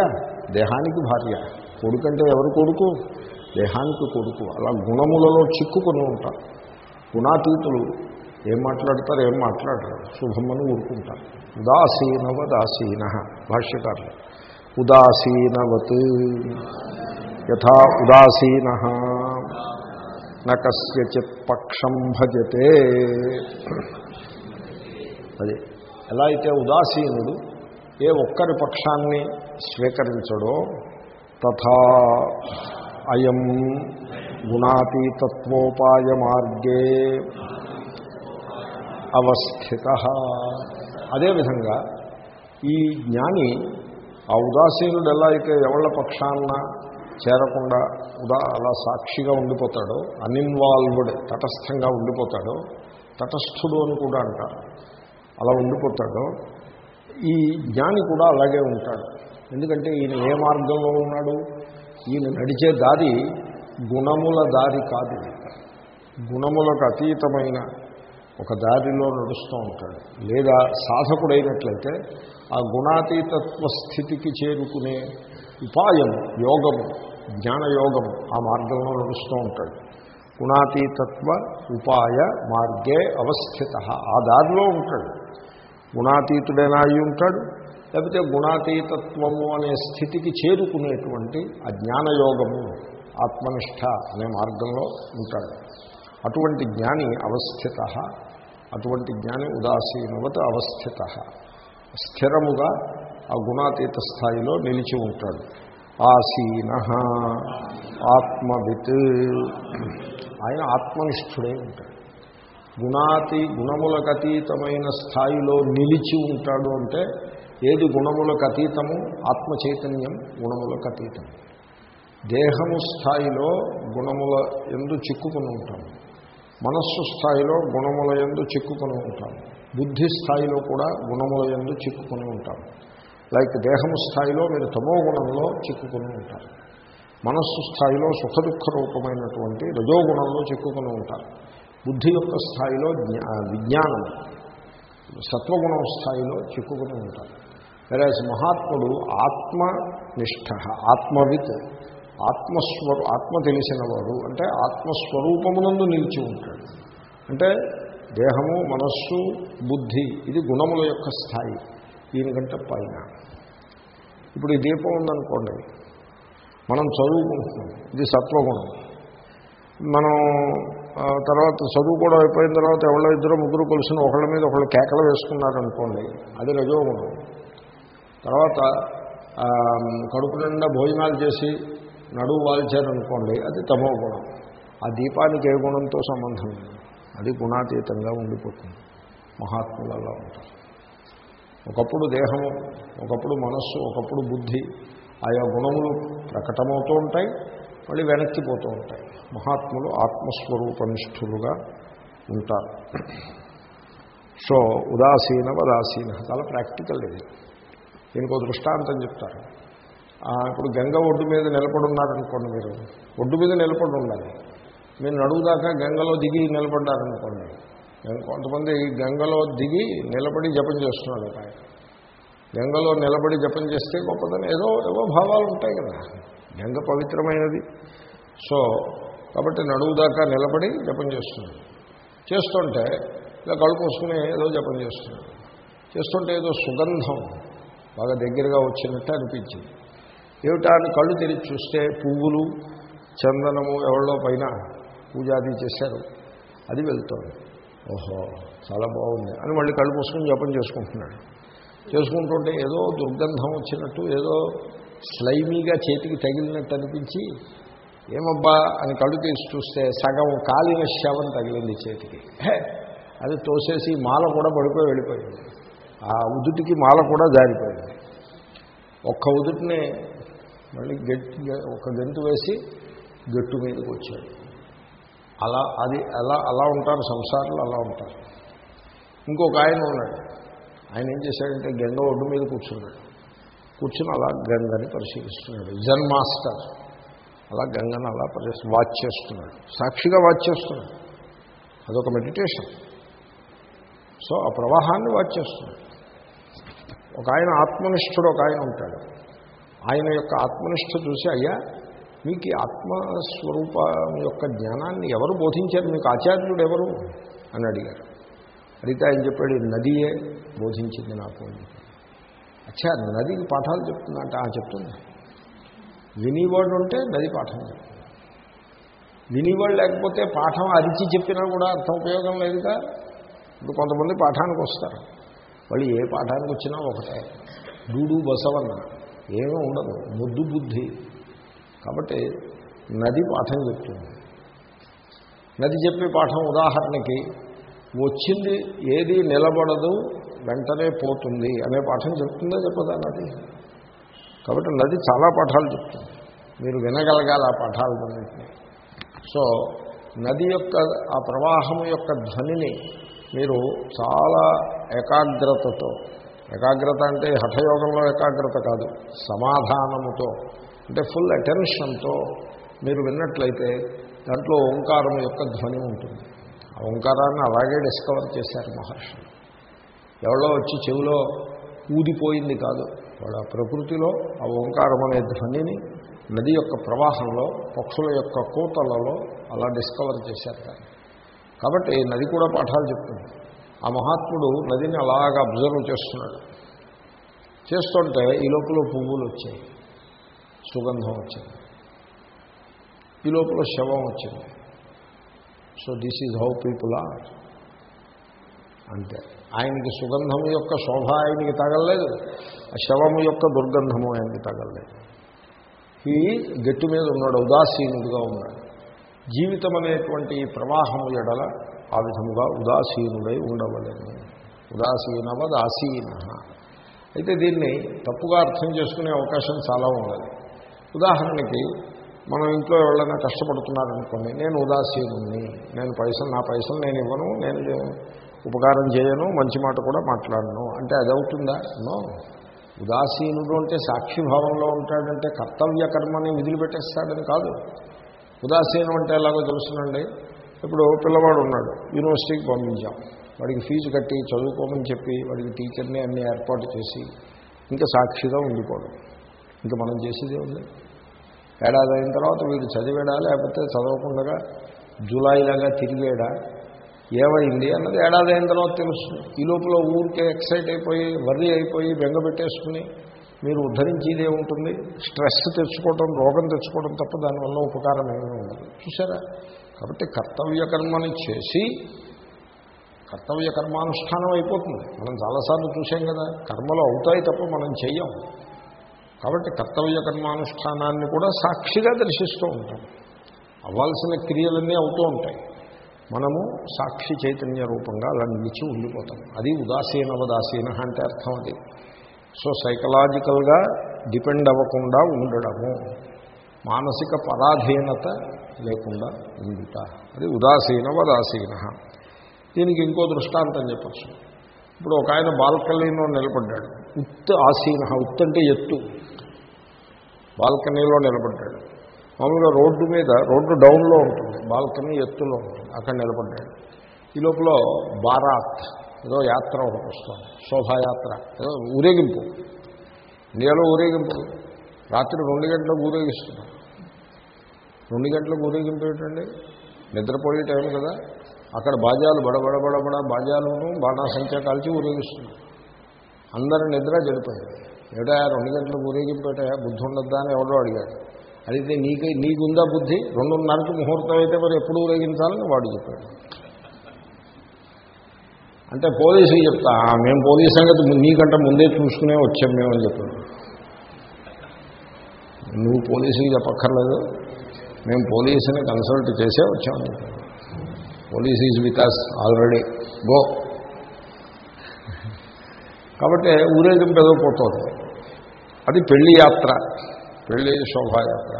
దేహానికి భార్య. కొడుకు అంటే కొడుకు? దేహానికి కొడుకు. అలా గుణములలో చిక్కుకొని ఉంటారు గుణాతీతులు ఏం మాట్లాడతారు ఏం మాట్లాడరు. శుభమని ఊరుకుంటారు. ఉదాసీనవదాసీన భాష్యకారులు. ఉదాసీనవత్. యథా ఉదాసీన. నచిత్ పక్షం భజతే. అది ఎలా అయితే ఉదాసీనుడు ఏ ఒక్కరి పక్షాన్ని స్వీకరించడో తథా అయం గుణాతీతత్వోపాయ మార్గే అవస్థిత అదేవిధంగా ఈ జ్ఞాని ఆ ఉదాసీనుడు ఎలా అయితే ఎవళ్ళ పక్షాన్న చేరకుండా ఉదా అలా సాక్షిగా ఉండిపోతాడో అన్ఇన్వాల్వ్డ్ తటస్థంగా ఉండిపోతాడో తటస్థుడు అని కూడా అంటారు. అలా ఉండిపోతాడో ఈ జ్ఞాని కూడా అలాగే ఉంటాడు. ఎందుకంటే ఈయన ఏ మార్గంలో ఉన్నాడు? ఈయన నడిచే దారి గుణముల దారి కాదు. గుణములకు అతీతమైన ఒక దారిలో నడుస్తూ ఉంటాడు. లేదా సాధకుడైనట్లయితే ఆ గుణాతీతత్వ స్థితికి చేరుకునే ఉపాయం యోగము జ్ఞానయోగము ఆ మార్గంలో నడుస్తూ ఉంటాడు. గుణాతీతత్వ ఉపాయ మార్గే అవస్థిత. ఆ దారిలో ఉంటాడు. గుణాతీతుడైనా అయి ఉంటాడు లేకపోతే గుణాతీతత్వము అనే స్థితికి చేరుకునేటువంటి ఆ జ్ఞానయోగము ఆత్మనిష్ట అనే మార్గంలో ఉంటాడు. అటువంటి జ్ఞాని అవస్థిత అటువంటి జ్ఞాని ఉదాసీనవత అవస్థిత. స్థిరముగా ఆ గుణాతీత స్థాయిలో నిలిచి ఉంటాడు. ఆసీన ఆత్మవిత్. ఆయన ఆత్మనిష్ఠుడే ఉంటాడు. గుణాతి గుణములకు అతీతమైన స్థాయిలో నిలిచి ఉంటాడు అంటే ఏది గుణములకు అతీతము? ఆత్మ చైతన్యం గుణములకు అతీతం దేహము స్థాయిలో గుణముల ఎందు చిక్కుకుని ఉంటాము మనస్సు స్థాయిలో గుణముల ఎందు చిక్కుకుని ఉంటాము బుద్ధి స్థాయిలో కూడా గుణముల ఎందు చిక్కుకుని ఉంటాము లైక్ దేహము స్థాయిలో మీరు తమో గుణంలో చిక్కుకుని ఉంటారు. మనస్సు స్థాయిలో సుఖదుఖ రూపమైనటువంటి రజోగుణంలో చిక్కుకుని ఉంటారు. బుద్ధి యొక్క స్థాయిలో విజ్ఞానం సత్వగుణం స్థాయిలో చిక్కుకుని ఉంటారు. వెరాజ్ మహాత్ముడు ఆత్మనిష్ట ఆత్మవిత్ ఆత్మస్వరూ ఆత్మ తెలిసినవాడు అంటే ఆత్మస్వరూపమునందు నిలిచి ఉంటాడు. అంటే దేహము మనస్సు బుద్ధి ఇది గుణముల యొక్క స్థాయి దీనికంటే పైన. ఇప్పుడు ఈ దీపం ఉందనుకోండి మనం చదువుకుంటున్నాం ఇది సత్వగుణం. మనం తర్వాత చదువు కూడా అయిపోయిన తర్వాత ఎవరో ఇద్దరు ముగ్గురు కలిసిన ఒకళ్ళ మీద ఒకళ్ళు కేకలు వేసుకున్నారనుకోండి అది రజోగుణం. తర్వాత కడుపు నిండా భోజనాలు చేసి నడువు వాల్చారనుకోండి అది తమో గుణం. ఆ దీపానికి ఏ గుణంతో సంబంధం లేదు అది గుణాతీతంగా ఉండిపోతుంది. మహాత్ములలో ఉంటారు. ఒకప్పుడు దేహము ఒకప్పుడు మనస్సు ఒకప్పుడు బుద్ధి ఆయా గుణములు ప్రకటమవుతూ ఉంటాయి మళ్ళీ వెనక్కిపోతూ ఉంటాయి. మహాత్ములు ఆత్మస్వరూపనిష్ఠులుగా ఉంటారు. సో ఉదాసీన ఉదాసీన చాలా ప్రాక్టికల్ ఇది. దీనికి ఒక దృష్టాంతం చెప్తారు. ఇప్పుడు గంగ ఒడ్డు మీద నిలబడి ఉన్నారనుకోండి మీరు. ఒడ్డు మీద నిలబడి ఉండాలి మీరు నడువు దాకా గంగలో దిగి నిలబడ్డారనుకోండి. కొంతమంది గంగలో దిగి నిలబడి జపం చేస్తున్నారు ఆయన గంగలో నిలబడి జపం చేస్తే గొప్పదని ఏదో ఏవో భావాలు ఉంటాయి కదా. గంగ పవిత్రమైనది. సో కాబట్టి నడువు దాకా నిలబడి జపం చేస్తున్నాడు చేస్తుంటే ఇలా కళ్ళు ఏదో జపం చేస్తున్నాడు చేస్తుంటే ఏదో సుగంధం. బాగా దగ్గరగా వచ్చినట్టు అనిపించింది. ఏమిటా అని కళ్ళు తెరిచి చూస్తే పువ్వులు చందనము ఎవరిలో పైన పూజాది చేశారు. అది వెళ్తోంది. ఓహో చాలా బాగుంది అని మళ్ళీ కళ్ళు మూసుకుని జపం చేసుకుంటున్నాడు. చేసుకుంటుంటే ఏదో దుర్గంధం వచ్చినట్టు ఏదో స్లైమీగా చేతికి తగిలినట్టు అనిపించి ఏమబ్బా అని కళ్ళు తీసి చూస్తే సగం కాలిన శవం తగిలింది చేతికి. అది తోసేసి మాల కూడా పడిపోయి వెళ్ళిపోయింది. ఆ ఉదుటికి మాల కూడా జారిపోయింది. ఒక్క ఉదుటిని మళ్ళీ గట్టి ఒక గంతు వేసి గట్టు మీదకి వచ్చాడు. అలా అది అలా అలా ఉంటారు సంసారాలు అలా ఉంటారు. ఇంకొక ఆయన ఉన్నాడు. ఆయన ఏం చేశాడంటే గంగ ఒడ్డు మీద కూర్చున్నాడు. కూర్చుని అలా గంగని పరిశీలిస్తున్నాడు. Zen master. అలా గంగను అలా పరిశీ వాచ్ చేస్తున్నాడు. సాక్షిగా వాచ్ చేస్తున్నాడు. అదొక మెడిటేషన్. సో ఆ ప్రవాహాన్ని వాచేస్తుంది ఒక ఆయన ఆత్మనిష్ఠుడు ఒక ఆయన ఉంటాడు. ఆయన యొక్క ఆత్మనిష్ఠ చూసి అయ్యా మీకు ఆత్మస్వరూపం యొక్క జ్ఞానాన్ని ఎవరు బోధించారు? మీకు ఆచార్యుడు ఎవరు? అని అడిగారు. అడిగితే ఆయన చెప్పాడు నదియే బోధించింది నాకు. అచ్చా నదికి పాఠాలు చెప్తుందంట ఆ చెప్తుంది. వినివాడు ఉంటే నది పాఠం చెప్తుంది. వినివాడు లేకపోతే పాఠం అరిచి చెప్పినా కూడా అర్థం ఉపయోగం లేదుగా. ఇప్పుడు కొంతమంది పాఠానికి వస్తారు. వాళ్ళు ఏ పాఠానికి వచ్చినా ఒకటే. డూడు బసవన్న. ఏమీ ఉండదు. ముద్దు బుద్ధి. కాబట్టి నది పాఠం చెప్తుంది. నది చెప్పే పాఠం ఉదాహరణకి వచ్చింది ఏది నిలబడదు వెంటనే పోతుంది అనే పాఠం చెప్తుందా చెప్పదా నది? కాబట్టి నది చాలా పాఠాలు చెప్తుంది. మీరు వినగలగాలి ఆ పాఠాలన్నింటినీ. సో నది యొక్క ఆ ప్రవాహం యొక్క ధ్వనిని మీరు చాలా ఏకాగ్రతతో ఏకాగ్రత అంటే హఠయోగంలో ఏకాగ్రత కాదు సమాధానముతో అంటే ఫుల్ అటెన్షన్తో మీరు విన్నట్లయితే దాంట్లో ఓంకారం యొక్క ధ్వని ఉంటుంది. ఆ ఓంకారాన్ని అలాగే డిస్కవర్ చేశారు మహర్షి. ఎవరో వచ్చి చెవిలో ఊదిపోయింది కాదు వాళ్ళ ప్రకృతిలో ఆ ఓంకారం అనే ధ్వనిని నది యొక్క ప్రవాహంలో పక్షుల యొక్క కూతలలో అలా డిస్కవర్ చేశారు. దాన్ని కాబట్టి నది కూడా పాఠాలు చెప్తుంది. ఆ మహాత్ముడు నదిని అలాగా అబ్జర్వ్ చేస్తున్నాడు. చేస్తుంటే ఈ లోపల పువ్వులు వచ్చాయి. సుగంధం వచ్చింది. ఈ లోపల శవం వచ్చింది. So this is how people are అంతే. ఆయనకి సుగంధం యొక్క శోభ ఆయనకి తగలలేదు. ఆ శవము యొక్క దుర్గంధము ఆయనకి తగలలేదు. ఈ గట్టు మీద ఉన్నాడు ఉదాసీనుడిగా ఉన్నాడు. జీవితం అనేటువంటి ప్రవాహం ప్రవాహము ఎడల ఆ విధముగా ఉదాసీనుడై ఉండవలేము ఉదాసీనవదాసీన అయితే దీన్ని తప్పుగా అర్థం చేసుకునే అవకాశం చాలా ఉన్నది. ఉదాహరణకి మనం ఇంట్లో ఎవరైనా కష్టపడుతున్నారనుకోండి నేను ఉదాసీనుని నేను పైసలు నా పైసలు నేను ఇవ్వను నేను ఉపకారం చేయను మంచి మాట కూడా మాట్లాడను. అంటే అది అవుతుందా నో. ఉదాసీనుడు అంటే సాక్షిభావంలో ఉంటాడంటే కర్తవ్య కర్మని విదిలిపెట్టేస్తాడని కాదు. ఉదాసీనం అంటే ఎలాగో తెలుసునండి. ఇప్పుడు పిల్లవాడు ఉన్నాడు యూనివర్సిటీకి పంపించాం. వాడికి ఫీజు కట్టి చదువుకోమని చెప్పి వాడికి టీచర్ని అన్ని ఏర్పాటు చేసి ఇంకా సాక్షిగా ఉండిపోవడం. ఇంకా మనం చేసేదే ఉంది ఏడాది అయిన తర్వాత వీడు చదివాడా లేకపోతే చదవకుండా జూలైలాగా తిరిగాడా? ఏమైంది అన్నది ఏడాది అయిన తర్వాత తెలుస్తుంది. ఈ లోపల ఊరికే ఎక్సైట్ అయిపోయి వర్రీ అయిపోయి బెంగ పెట్టేసుకుని మీరు ఉద్ధరించేది ఏముంటుంది స్ట్రెస్ తెచ్చుకోవడం రోగం తెచ్చుకోవడం తప్ప దానివల్ల ఉపకారం ఏమీ ఉండదు. చూసారా కాబట్టి కర్తవ్య కర్మని చేసి కర్తవ్య కర్మానుష్ఠానం అయిపోతుంది. మనం చాలాసార్లు చూసాం కదా కర్మలు అవుతాయి తప్ప మనం చెయ్యం. కాబట్టి కర్తవ్య కర్మానుష్ఠానాన్ని కూడా సాక్షిగా దర్శిస్తూ ఉంటాం. అవ్వాల్సిన క్రియలన్నీ అవుతూ ఉంటాయి. మనము సాక్షి చైతన్య రూపంగా అలా నిలిచి ఉండిపోతాం. అది ఉదాసీనవదాసీన అంటే అర్థం అది. సో సైకలాజికల్గా డిపెండ్ అవ్వకుండా ఉండడము. మానసిక పరాధీనత లేకుండా ఉండుట. అది ఉదాసీనవదాసీన దీనికి ఇంకో దృష్టాంతం చెప్పచ్చు. ఇప్పుడు ఒక ఆయన బాల్కనీలో నిలబడ్డాడు. ఉత్ ఆసీన ఉత్ అంటే ఎత్తు. బాల్కనీలో నిలబడ్డాడు. మామూలుగా రోడ్డు మీద రోడ్డు డౌన్లో ఉంటుంది బాల్కనీ ఎత్తులో ఉంటుంది. అక్కడ నిలబడ్డాడు. ఈ లోపల బారాత్ ఏదో యాత్ర ఒకటి వస్తుంది. శోభాయాత్ర. ఏదో ఊరేగింపు. ఇండియాలో ఊరేగింపు. రాత్రి రెండు గంటలకు ఊరేగిస్తున్నాం. రెండు గంటలకు ఊరేగింపు ఏంటండి? నిద్రపోయే టైం కదా. అక్కడ బాజాలు బడబడబడబడ బాజాలను బాణాసంఖ్య కాల్చి ఊరేగిస్తున్నాం. అందరి నిద్ర చెడిపోయింది. ఏటా రెండు గంటలకు ఊరేగింపేట బుద్ధి ఉండద్దా అని ఎవరో అడిగాడు అడిగితే నీకు నీకుందా బుద్ధి? రెండున్నరకు ముహూర్తం అయితే మరి ఎప్పుడు ఊరేగించాలని వాడు చెప్పాడు. అంటే పోలీసుకి చెప్తా మేము పోలీస్ సంగతి నీకంటే ముందే చూసుకునే వచ్చాం మేము అని చెప్పాను నువ్వు పోలీసుకి చెప్పక్కర్లేదు. మేము పోలీసుని కన్సల్ట్ చేసే వచ్చాము పోలీస్ ఈజ్ వికాస్ ఆల్రెడీ గో కాబట్టి ఊరేగింపు పెదవపోతుంది పోతుంది. అది పెళ్ళి యాత్ర. పెళ్ళి శోభాయాత్ర.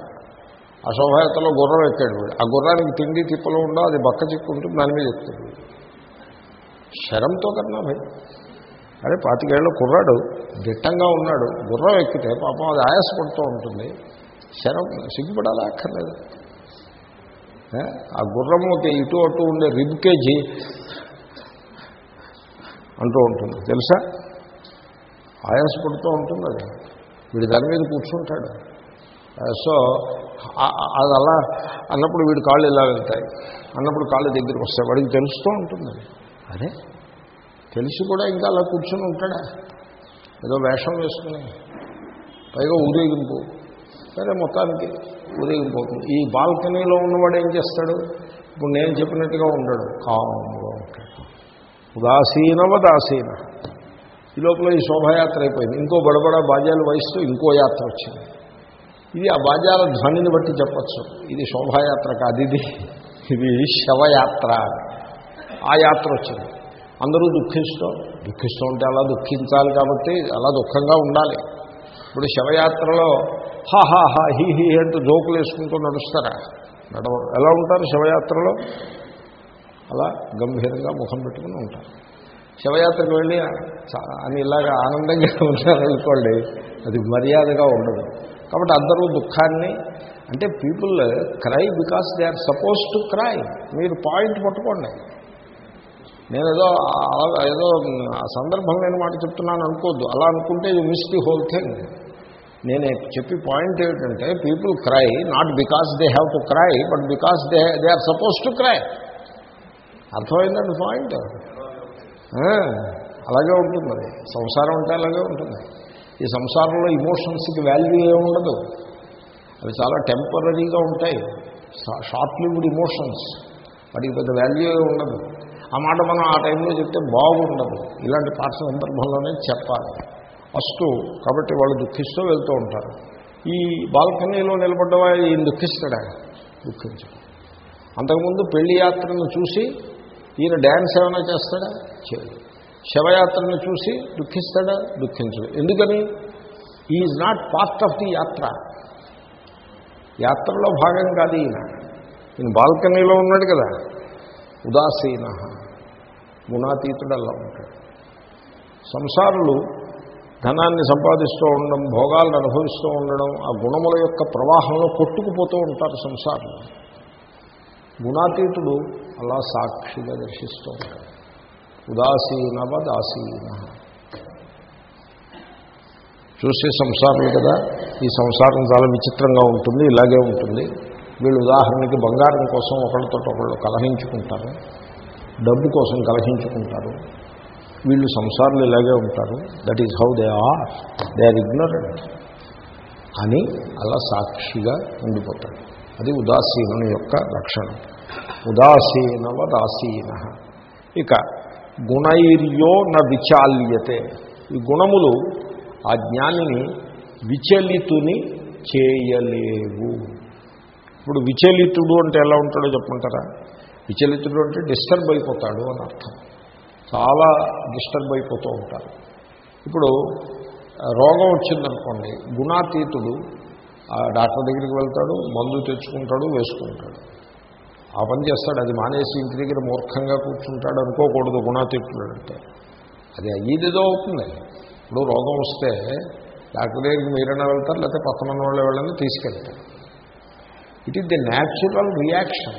ఆ శోభాయాత్రలో గుర్రం ఎక్కాడు ఆ గుర్రానికి తిండి తిప్పలు ఉండవు అది బక్క చిక్కుంటుంది దాని మీద ఎక్కుతాడు శరంతో కన్నా భయ్. అరే పాతికేళ్ళ కుర్రాడు దిట్టంగా ఉన్నాడు గుర్రం ఎక్కితే పాపం అది ఆయాసపడుతూ ఉంటుంది. శరం సిగ్గుపడాలి అక్కర్లేదు. ఆ ఆ గుర్రముకి ఇటు అటు ఉండే రిబ్ కేజీ అంటూ ఉంటుంది. తెలుసా? ఆయాసపడుతూ ఉంటుంది అది వీడి దాని మీద కూర్చుంటాడు. సో అది అలా అన్నప్పుడు వీడి కాళ్ళు ఇలా వెళ్తాయి. అన్నప్పుడు కాళ్ళు దగ్గరికి వస్తాయి. వాడికి తెలుస్తూ ఉంటుంది. అదే. తెలిసి కూడా ఇంకా అలా కూర్చొని ఉంటాడా? ఏదో వేషం వేసుకుని. పైగా ఊరేగింపు. సరే మొత్తానికి ఊరేగింపు ఈ బాల్కనీలో ఉన్నవాడు ఏం చేస్తాడు? ఇప్పుడు నేను చెప్పినట్టుగా ఉండడు. కామంగా ఉంటాడు. ఉదాసీనవదాసీన ఈ లోపల ఈ శోభాయాత్ర అయిపోయింది. ఇంకో బడబడ బాజాలు వహిస్తూ ఇంకో యాత్ర వచ్చింది. ఇది ఆ బాజాల ధ్వనిని బట్టి చెప్పచ్చు. ఇది శోభాయాత్ర కాదు ఇది ఇది శవయాత్ర అని. ఆ యాత్ర వచ్చింది. అందరూ దుఃఖిస్తూ దుఃఖిస్తూ ఉంటే అలా దుఃఖించాలి కాబట్టి అలా దుఃఖంగా ఉండాలి. ఇప్పుడు శవయాత్రలో హా హా హా హీ హీ అంటూ జోకులు వేసుకుంటూ నడుస్తారా? నడవ ఎలా ఉంటారు శవయాత్రలో? అలా గంభీరంగా ముఖం పెట్టుకుని ఉంటారు. శవయాత్రకు వెళ్ళి అని ఇలాగా ఆనందంగా (laughs) ఉన్నారనుకోండి అది మర్యాదగా ఉండదు. కాబట్టి అందరూ దుఃఖాన్ని అంటే people cry because they are suppose to cry. మీరు పాయింట్ పట్టుకోండి. నేను ఏదో ఏదో ఆ సందర్భం లేని మాట చెప్తున్నాను అనుకోవద్దు. అలా అనుకుంటే you miss the whole thing నేను చెప్పి పాయింట్ ఏమిటంటే people cry not because they have to cry but because they they are suppose to cry అర్థమైందండి పాయింట్ అలాగే ఉంటుంది అది సంసారం అంటే అలాగే ఉంటుంది. ఈ సంసారంలో ఇమోషన్స్కి వాల్యూ ఏముండదు అవి చాలా టెంపరీగా ఉంటాయి. షార్ట్ లివ్డ్ ఇమోషన్స్ వాటికి పెద్ద వాల్యూ ఉండదు. ఆ మాట మనం ఆ టైంలో చెప్తే బాగుండదు. ఇలాంటి పాఠ సందర్భంలోనే చెప్పాలి. ఫస్ట్ కాబట్టి వాళ్ళు దుఃఖిస్తూ వెళ్తూ ఉంటారు. ఈ బాల్కనీలో నిలబడ్డవా ఈయన దుఃఖిస్తాడా? దుఃఖించడు. అంతకుముందు పెళ్ళి యాత్రను చూసి ఈయన డ్యాన్స్ ఏమైనా చేస్తాడా? చేయడు. శవయాత్రను చూసి దుఃఖిస్తాడా? దుఃఖించడు. ఎందుకని? Is not part of the yatra. యాత్రలో భాగం కాదు ఈయన. ఈయన బాల్కనీలో ఉన్నాడు కదా. ఉదాసీన గుణాతీతుడు అలా ఉంటాడు. సంసారులు ధనాన్ని సంపాదిస్తూ ఉండడం భోగాలను అనుభవిస్తూ ఉండడం ఆ గుణముల యొక్క ప్రవాహంలో కొట్టుకుపోతూ ఉంటారు సంసారులు. గుణాతీతుడు అలా సాక్షిగా దర్శిస్తూ ఉంటాడు. ఉదాసీనవదాసీన చూసే సంసారం కదా ఈ సంసారం చాలా విచిత్రంగా ఉంటుంది ఇలాగే ఉంటుంది. వీళ్ళు ఉదాహరణకి బంగారం కోసం ఒకళ్ళతో ఒకళ్ళు కలహించుకుంటారు డబ్బు కోసం కలహించుకుంటారు వీళ్ళు సంసారాలు ఇలాగే ఉంటారు that is how they are they are ignorant అని అలా సాక్షిగా ఉండిపోతాడు అది ఉదాసీనుని యొక్క లక్షణం ఉదాసీనవదాసీన ఇక గుణైర్యో న విచాల్యతే. ఈ గుణములు ఆ జ్ఞానిని విచలితుని చేయలేవు. ఇప్పుడు విచలితుడు అంటే ఎలా ఉంటాడో చెప్పమంటారా విచలితుడు అంటే డిస్టర్బ్ అయిపోతాడు అని అర్థం. చాలా డిస్టర్బ్ అయిపోతూ ఉంటారు. ఇప్పుడు రోగం వచ్చిందనుకోండి గుణాతీతుడు ఆ డాక్టర్ దగ్గరికి వెళ్తాడు మందు తెచ్చుకుంటాడు వేసుకుంటాడు. ఆ పని చేస్తాడు అది మానేసి ఇంటి దగ్గర మూర్ఖంగా కూర్చుంటాడు అనుకోకూడదు గుణాతీతుడు అంటే. అది అయ్యేదేదో అవుతుంది. ఇప్పుడు రోగం వస్తే డాక్టర్ దగ్గరికి మీరైనా వెళ్తారు లేకపోతే పక్కన ఉన్న వాళ్ళు వెళ్ళని తీసుకెళ్తారు. It is the natural reaction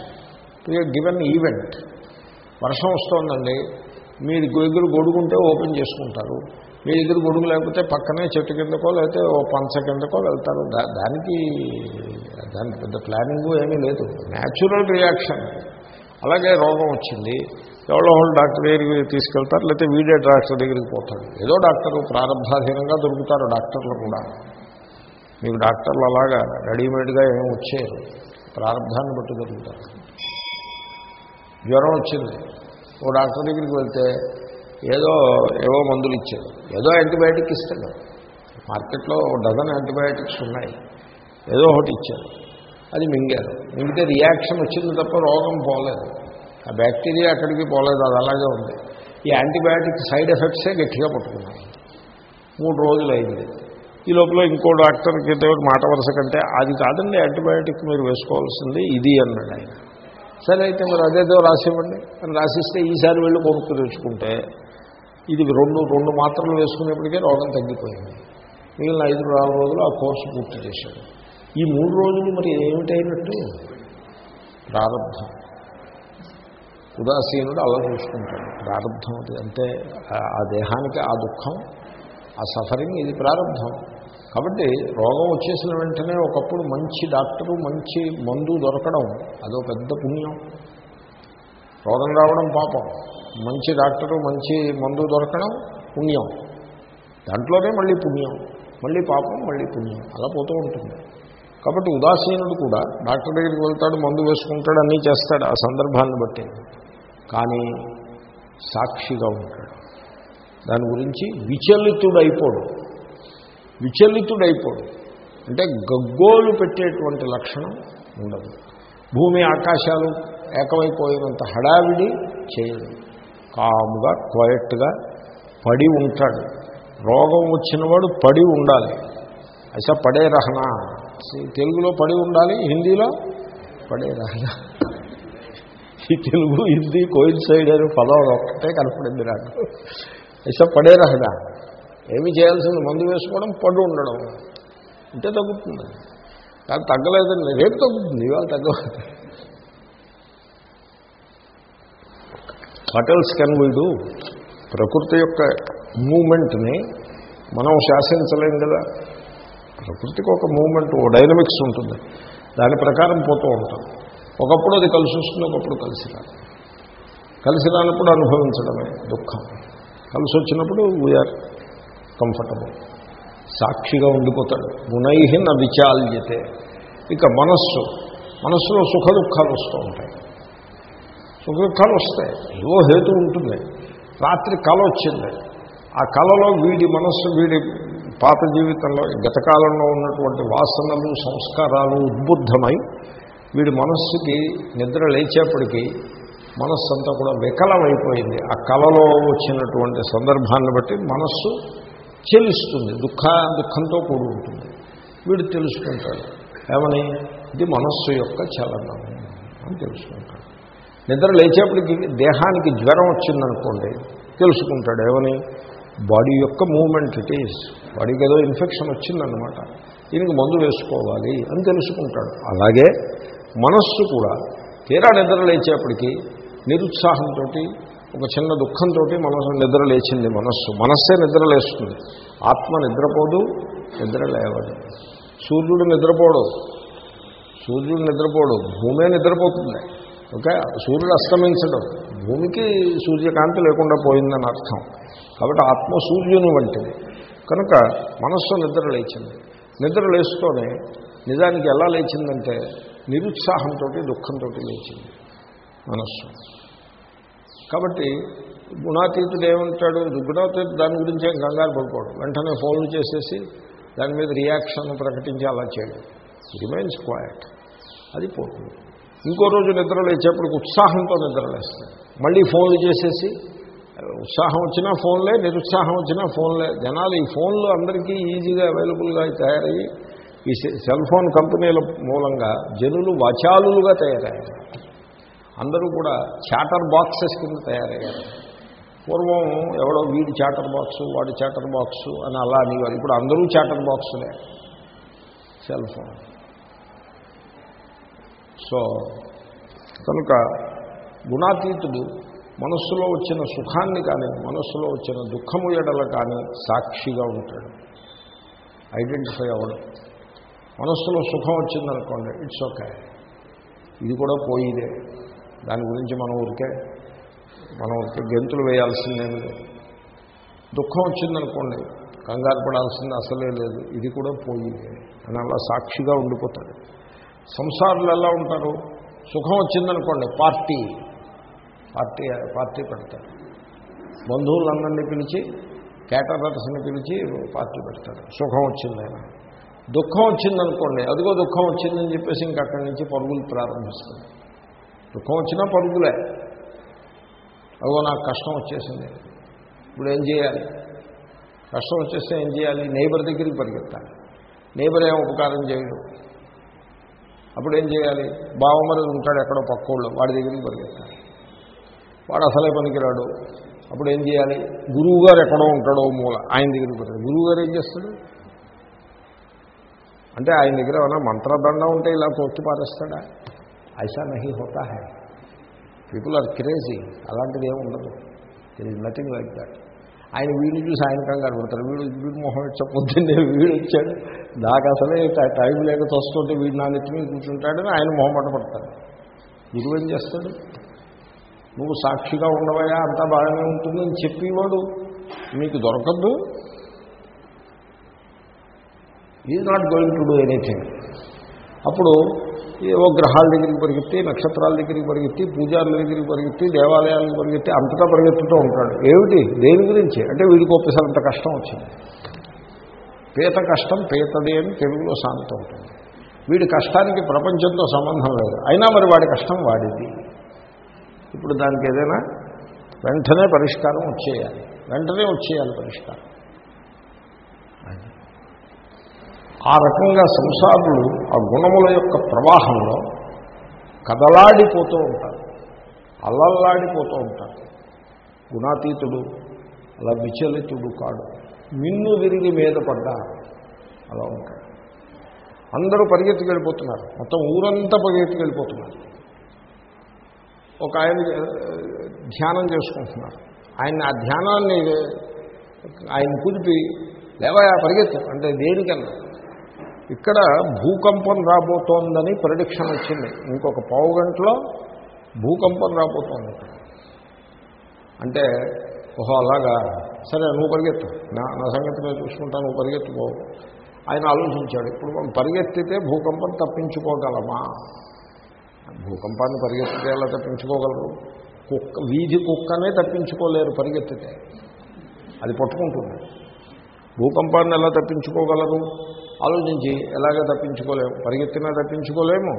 to a given event వర్షం వస్తోందండి. మీ దగ్గర గొడుగుంటే ఓపెన్ చేసుకుంటారు. మీ దగ్గర గొడుగు లేకపోతే పక్కనే చెట్టు కిందకో లేకపోతే ఓ పంచ కిందకో వెళ్తారు. దానికి దానికి పెద్ద ప్లానింగ్ ఏమీ లేదు. న్యాచురల్ రియాక్షన్ అలాగే రోగం వచ్చింది. ఎవరో వాళ్ళు డాక్టర్ దగ్గరికి తీసుకెళ్తారు. లేకపోతే వీడే డాక్టర్ దగ్గరికి పోతాడు. ఏదో డాక్టరు ప్రారంభాధీనంగా దొరుకుతారు డాక్టర్లు కూడా. మీకు డాక్టర్లు అలాగా రెడీమేడ్గా ఏం వచ్చేయరు. ప్రారంభాన్ని బట్టి దొరుకుతారు జ్వరం వచ్చింది. ఓ డాక్టర్ దగ్గరికి వెళ్తే ఏదో ఏవో మందులు ఇచ్చాడు ఏదో యాంటీబయాటిక్ ఇస్తాడు మార్కెట్లో డజన్ యాంటీబయాటిక్స్ ఉన్నాయి. ఏదో ఒకటి ఇచ్చారు. అది మింగారు. మింగితే రియాక్షన్ వచ్చింది తప్ప రోగం పోలేదు. ఆ బ్యాక్టీరియా అక్కడికి పోలేదు. అది అలాగే ఉంది. ఈ యాంటీబయాటిక్ సైడ్ ఎఫెక్ట్సే గట్టిగా పట్టుకున్నాయి. మూడు రోజులు అయింది ఈ లోపల ఇంకో డాక్టర్కి మాట వరుస కంటే అది కాదండి యాంటీబయాటిక్ మీరు వేసుకోవాల్సింది ఇది అన్నాడు ఆయన. సరే అయితే మరి అదేదో రాసివ్వండి. అని రాసిస్తే ఈసారి వెళ్ళి కొనుక్కు తెచ్చుకుంటే ఇది రెండు రెండు మాత్రలు వేసుకునేప్పటికే రోగం తగ్గిపోయింది. మిగిలిన ఐదు నాలుగు రోజులు ఆ కోర్సు పూర్తి చేశాడు. ఈ మూడు రోజులు మరి ఏమిటైనట్టు? ప్రారంభం. ఉదాసీనుడు అలా చూసుకుంటాడు. ప్రారంభం అది అంటే ఆ దేహానికి ఆ దుఃఖం ఆ సఫరింగ్ ఇది ప్రారంభం. కాబట్టి రోగం వచ్చేసిన వెంటనే ఒకప్పుడు మంచి డాక్టరు మంచి మందు దొరకడం అదో పెద్ద పుణ్యం. రోగం రావడం పాపం. మంచి డాక్టరు మంచి మందు దొరకడం పుణ్యం. దాంట్లోనే మళ్ళీ పుణ్యం. మళ్ళీ పాపం మళ్ళీ పుణ్యం. అలా పోతూ ఉంటుంది. కాబట్టి ఉదాసీనుడు కూడా డాక్టర్ దగ్గరికి వెళ్తాడు మందు వేసుకుంటాడు అన్నీ చేస్తాడు ఆ సందర్భాన్ని బట్టి. కానీ సాక్షిగా ఉంటాడు. దాని గురించి విచలితుడైపోడు. విచలితుడైపోడు. అంటే గగ్గోలు పెట్టేటువంటి లక్షణం ఉండదు. భూమి ఆకాశాలు ఏకమైపోయినంత హడావిడి చేయదు కాముగా క్వయట్గా పడి ఉంటాడు. రోగం వచ్చినవాడు పడి ఉండాలి. అసలు పడే రహనా. తెలుగులో పడి ఉండాలి హిందీలో పడే రహనా. ఈ తెలుగు హిందీ కోయిన్సైడ్ అనే పదం ఒక్కటే కనపడింది నాకు. అసలు పడే రహనా. ఏమి చేయాల్సింది మందు వేసుకోవడం పడు ఉండడం. అంటే తగ్గుతుంది. కానీ తగ్గలేదండి. రేపు తగ్గుతుంది ఇవాళ తగ్గ వాట్ కెన్ వీ డూ ప్రకృతి యొక్క మూమెంట్ని మనం శాసించలేం కదా. ప్రకృతికి ఒక మూమెంట్ ఓ డైనమిక్స్ ఉంటుంది. దాని ప్రకారం పోతూ ఉంటాం. ఒకప్పుడు అది కలిసి వస్తుంది ఒకప్పుడు కలిసి రాదు. కలిసి రానప్పుడు అనుభవించడమే దుఃఖం. కలిసి వచ్చినప్పుడు వీఆర్ కంఫర్టబుల్ సాక్షిగా ఉండిపోతాడు. గుణై న విచాల్యతే ఇక మనస్సు మనస్సులో సుఖ దుఃఖాలు వస్తూ ఉంటాయి. సుఖ దుఃఖాలు వస్తాయి. ఏవో హేతు ఉంటుంది రాత్రి కళ వచ్చింది. ఆ కళలో వీడి మనస్సు వీడి పాత జీవితంలో గతకాలంలో ఉన్నటువంటి వాసనలు సంస్కారాలు ఉద్బుద్ధమై వీడి మనస్సుకి నిద్ర లేచేప్పటికీ మనస్సు అంతా కూడా వికలమైపోయింది. ఆ కళలో వచ్చినటువంటి సందర్భాన్ని బట్టి మనస్సు చెలిస్తుంది దుఃఖ దుఃఖంతో కూడి ఉంటుంది. వీడు తెలుసుకుంటాడు. ఏమని? ఇది మనస్సు యొక్క చలనం అని తెలుసుకుంటాడు. నిద్ర లేచేప్పటికి దేహానికి జ్వరం వచ్చిందనుకోండి తెలుసుకుంటాడు. ఏమని? బాడీ యొక్క మూమెంట్ ఇట్ ఈస్. బాడీకి ఏదో ఇన్ఫెక్షన్ వచ్చిందనమాట దీనికి మందు వేసుకోవాలి అని తెలుసుకుంటాడు. అలాగే మనస్సు కూడా తీరా నిద్ర లేచేప్పటికీ నిరుత్సాహంతో ఒక చిన్న దుఃఖంతో మనసు నిద్ర లేచింది మనస్సు. మనస్సే నిద్ర లేస్తుంది. ఆత్మ నిద్రపోదు నిద్ర లేవదు. సూర్యుడు నిద్రపోడు. సూర్యుడు నిద్రపోడు. భూమే నిద్రపోతుంది. ఓకే? సూర్యుడు అస్తమించడం. భూమికి సూర్యకాంతి లేకుండా పోయిందని అర్థం. కాబట్టి ఆత్మ సూర్యుని వంటిది. కనుక మనస్సు నిద్ర లేచింది. నిద్ర లేస్తూనే నిజానికి ఎలా లేచిందంటే నిరుత్సాహంతో దుఃఖంతో లేచింది మనస్సు. కాబట్టి గుణాతీతుడు ఏమంటాడు గుణాతీతుడు దాని గురించి ఏం కంగారు పడిపోవడం వెంటనే ఫోన్లు చేసేసి దాని మీద రియాక్షన్ ప్రకటించి అలా చేయడం. రిమైన్స్ క్వాయట్ అది పోతుంది. ఇంకో రోజు నిద్ర లేచేప్పటికి ఉత్సాహంతో నిద్ర మళ్ళీ ఫోన్లు చేసేసి ఉత్సాహం వచ్చినా ఫోన్లే నిరుత్సాహం వచ్చినా ఫోన్లే. జనాలు ఈ ఫోన్లు అందరికీ ఈజీగా అవైలబుల్గా తయారయ్యి ఈ సెల్ ఫోన్ కంపెనీల మూలంగా జనులు వచాలులుగా తయారయ్యారు. అందరూ కూడా చాటర్ బాక్సెస్ కింద తయారయ్యారు. పూర్వం ఎవడో వీడి చాటర్ బాక్సు వాడి చాటర్ బాక్సు అని అలా అనేవారు. ఇప్పుడు అందరూ చాటర్ బాక్సులే. Cell phone. సో కనుక గుణాతీతుడు మనస్సులో వచ్చిన సుఖాన్ని కానీ మనస్సులో వచ్చిన దుఃఖము ఎడల కానీ సాక్షిగా ఉంటాడు. ఐడెంటిఫై అవ్వడం. మనస్సులో సుఖం వచ్చిందనుకోండి ఇట్స్ ఓకే. ఇది కూడా పోయిదే. దాని గురించి మనం ఊరికే మనం ఊరికే గెంతులు వేయాల్సిందేమి దుఃఖం వచ్చిందనుకోండి కంగారు పడాల్సింది అసలే లేదు ఇది కూడా పోయింది అని అలా సాక్షిగా ఉండిపోతాడు. సంసారులు ఎలా ఉంటారు? సుఖం వచ్చిందనుకోండి పార్టీ పార్టీ పార్టీ పెడతారు బంధువులందరినీ పిలిచి క్యాటరర్స్ని పిలిచి పార్టీ పెడతారు సుఖం వచ్చింది? ఆయన దుఃఖం వచ్చిందనుకోండి అదిగో దుఃఖం వచ్చిందని చెప్పేసి ఇంక అక్కడి నుంచి పరుగులు ప్రారంభిస్తుంది దుఃఖం వచ్చినా పరుగులే. అదిగో నాకు కష్టం వచ్చేసింది. ఇప్పుడు ఏం చేయాలి? కష్టం వచ్చేస్తే ఏం చేయాలి? నైబర్ దగ్గరికి పరిగెత్తాలి. నైబర్ ఏం ఉపకారం చేయడు. అప్పుడు ఏం చేయాలి? బావమరి ఉంటాడు ఎక్కడో పక్కోళ్ళు వాడి దగ్గరికి పరిగెత్తాలి. వాడు అసలే పనికిరాడు. అప్పుడు ఏం చేయాలి? గురువు గారు ఎక్కడో ఉంటాడో మూల ఆయన దగ్గరికి పోతాడు గురువు గారు ఏం చేస్తాడు? అంటే ఆయన దగ్గర ఏమైనా మంత్రదండం ఉంటే ఇలా కొట్టి పారేస్తాడా ఐసా నహి హోతా హై. పీపుల్ ఆర్ క్రేజీ అలాంటిది ఏమి ఉండదు. There is nothing like that ఆయన వీడిని చూసి ఆయన కంగారు పడతారు. వీడు వీడు మొహం ఇచ్చా పొద్దున్నే వీడు వచ్చాడు. నాకు అసలే టైం లేక తోస్తుంటే వీడు నా నెత్తి మీద కూర్చుంటాడని ఆయన మొహమాట పడతాడు గురువు ఏం చేస్తాడు? నువ్వు సాక్షిగా ఉండవయా అంతా బాగానే ఉంటుందని చెప్పేవాడు మీకు దొరకద్దు. Is not going to do anything అప్పుడు ఏవో గ్రహాల దగ్గరికి పరిగెత్తి నక్షత్రాల దగ్గరికి పరిగెత్తి పూజారుల దగ్గరికి పరిగెత్తి దేవాలయాలకు పరిగెత్తి అంతటా పరిగెత్తుతూ ఉంటాడు. ఏమిటి? దేని గురించి? అంటే వీడికి ఒప్పేసారంత కష్టం వచ్చింది. పీత కష్టం పీతది అని తెలుగులో సామెత ఉంటుంది. వీడి కష్టానికి ప్రపంచంతో సంబంధం లేదు. అయినా మరి వాడి కష్టం వాడిది. ఇప్పుడు దానికి ఏదైనా వెంటనే పరిష్కారం వచ్చేయాలి. వెంటనే వచ్చేయాలి పరిష్కారం. ఆ రకంగా సంసారులు ఆ గుణముల యొక్క ప్రవాహంలో కదలాడిపోతూ ఉంటారు. అల్లల్లాడిపోతూ ఉంటారు. గుణాతీతుడు అలా విచలితుడు కాడు. మిన్ను విరిగి మీద పడ్డా అలా ఉంటాడు. అందరూ పరిగెత్తుకెళ్ళిపోతున్నారు మొత్తం ఊరంతా పరిగెత్తుకెళ్ళిపోతున్నారు ఒక ఆయన ధ్యానం చేసుకుంటున్నారు. ఆయన ఆ ధ్యానాన్ని ఆయన కుదిపి లేవా పరిగెత్తు. అంటే దేనికన్నా. ఇక్కడ భూకంపం రాబోతోందని ప్రొడిక్షన్ వచ్చింది. ఇంకొక పావు గంటలో భూకంపం రాబోతోంది. అంటే ఓహో అలాగా. సరే నువ్వు పరిగెత్తు. నా నా సంగతి నేను చూసుకుంటాను నువ్వు పరిగెత్తుకో ఆయన ఆలోచించాడు. ఇప్పుడు మనం పరిగెత్తితే భూకంపం తప్పించుకోగలమా? భూకంపాన్ని పరిగెత్తితే ఎలా తప్పించుకోగలరు? కుక్క వీధి కుక్కనే తప్పించుకోలేరు పరిగెత్తితే. అది పట్టుకుంటుంది. భూకంపాన్ని ఎలా తప్పించుకోగలరు? ఆలోచించి ఎలాగ తప్పించుకోలేము? పరిగెత్తినా తప్పించుకోలేము?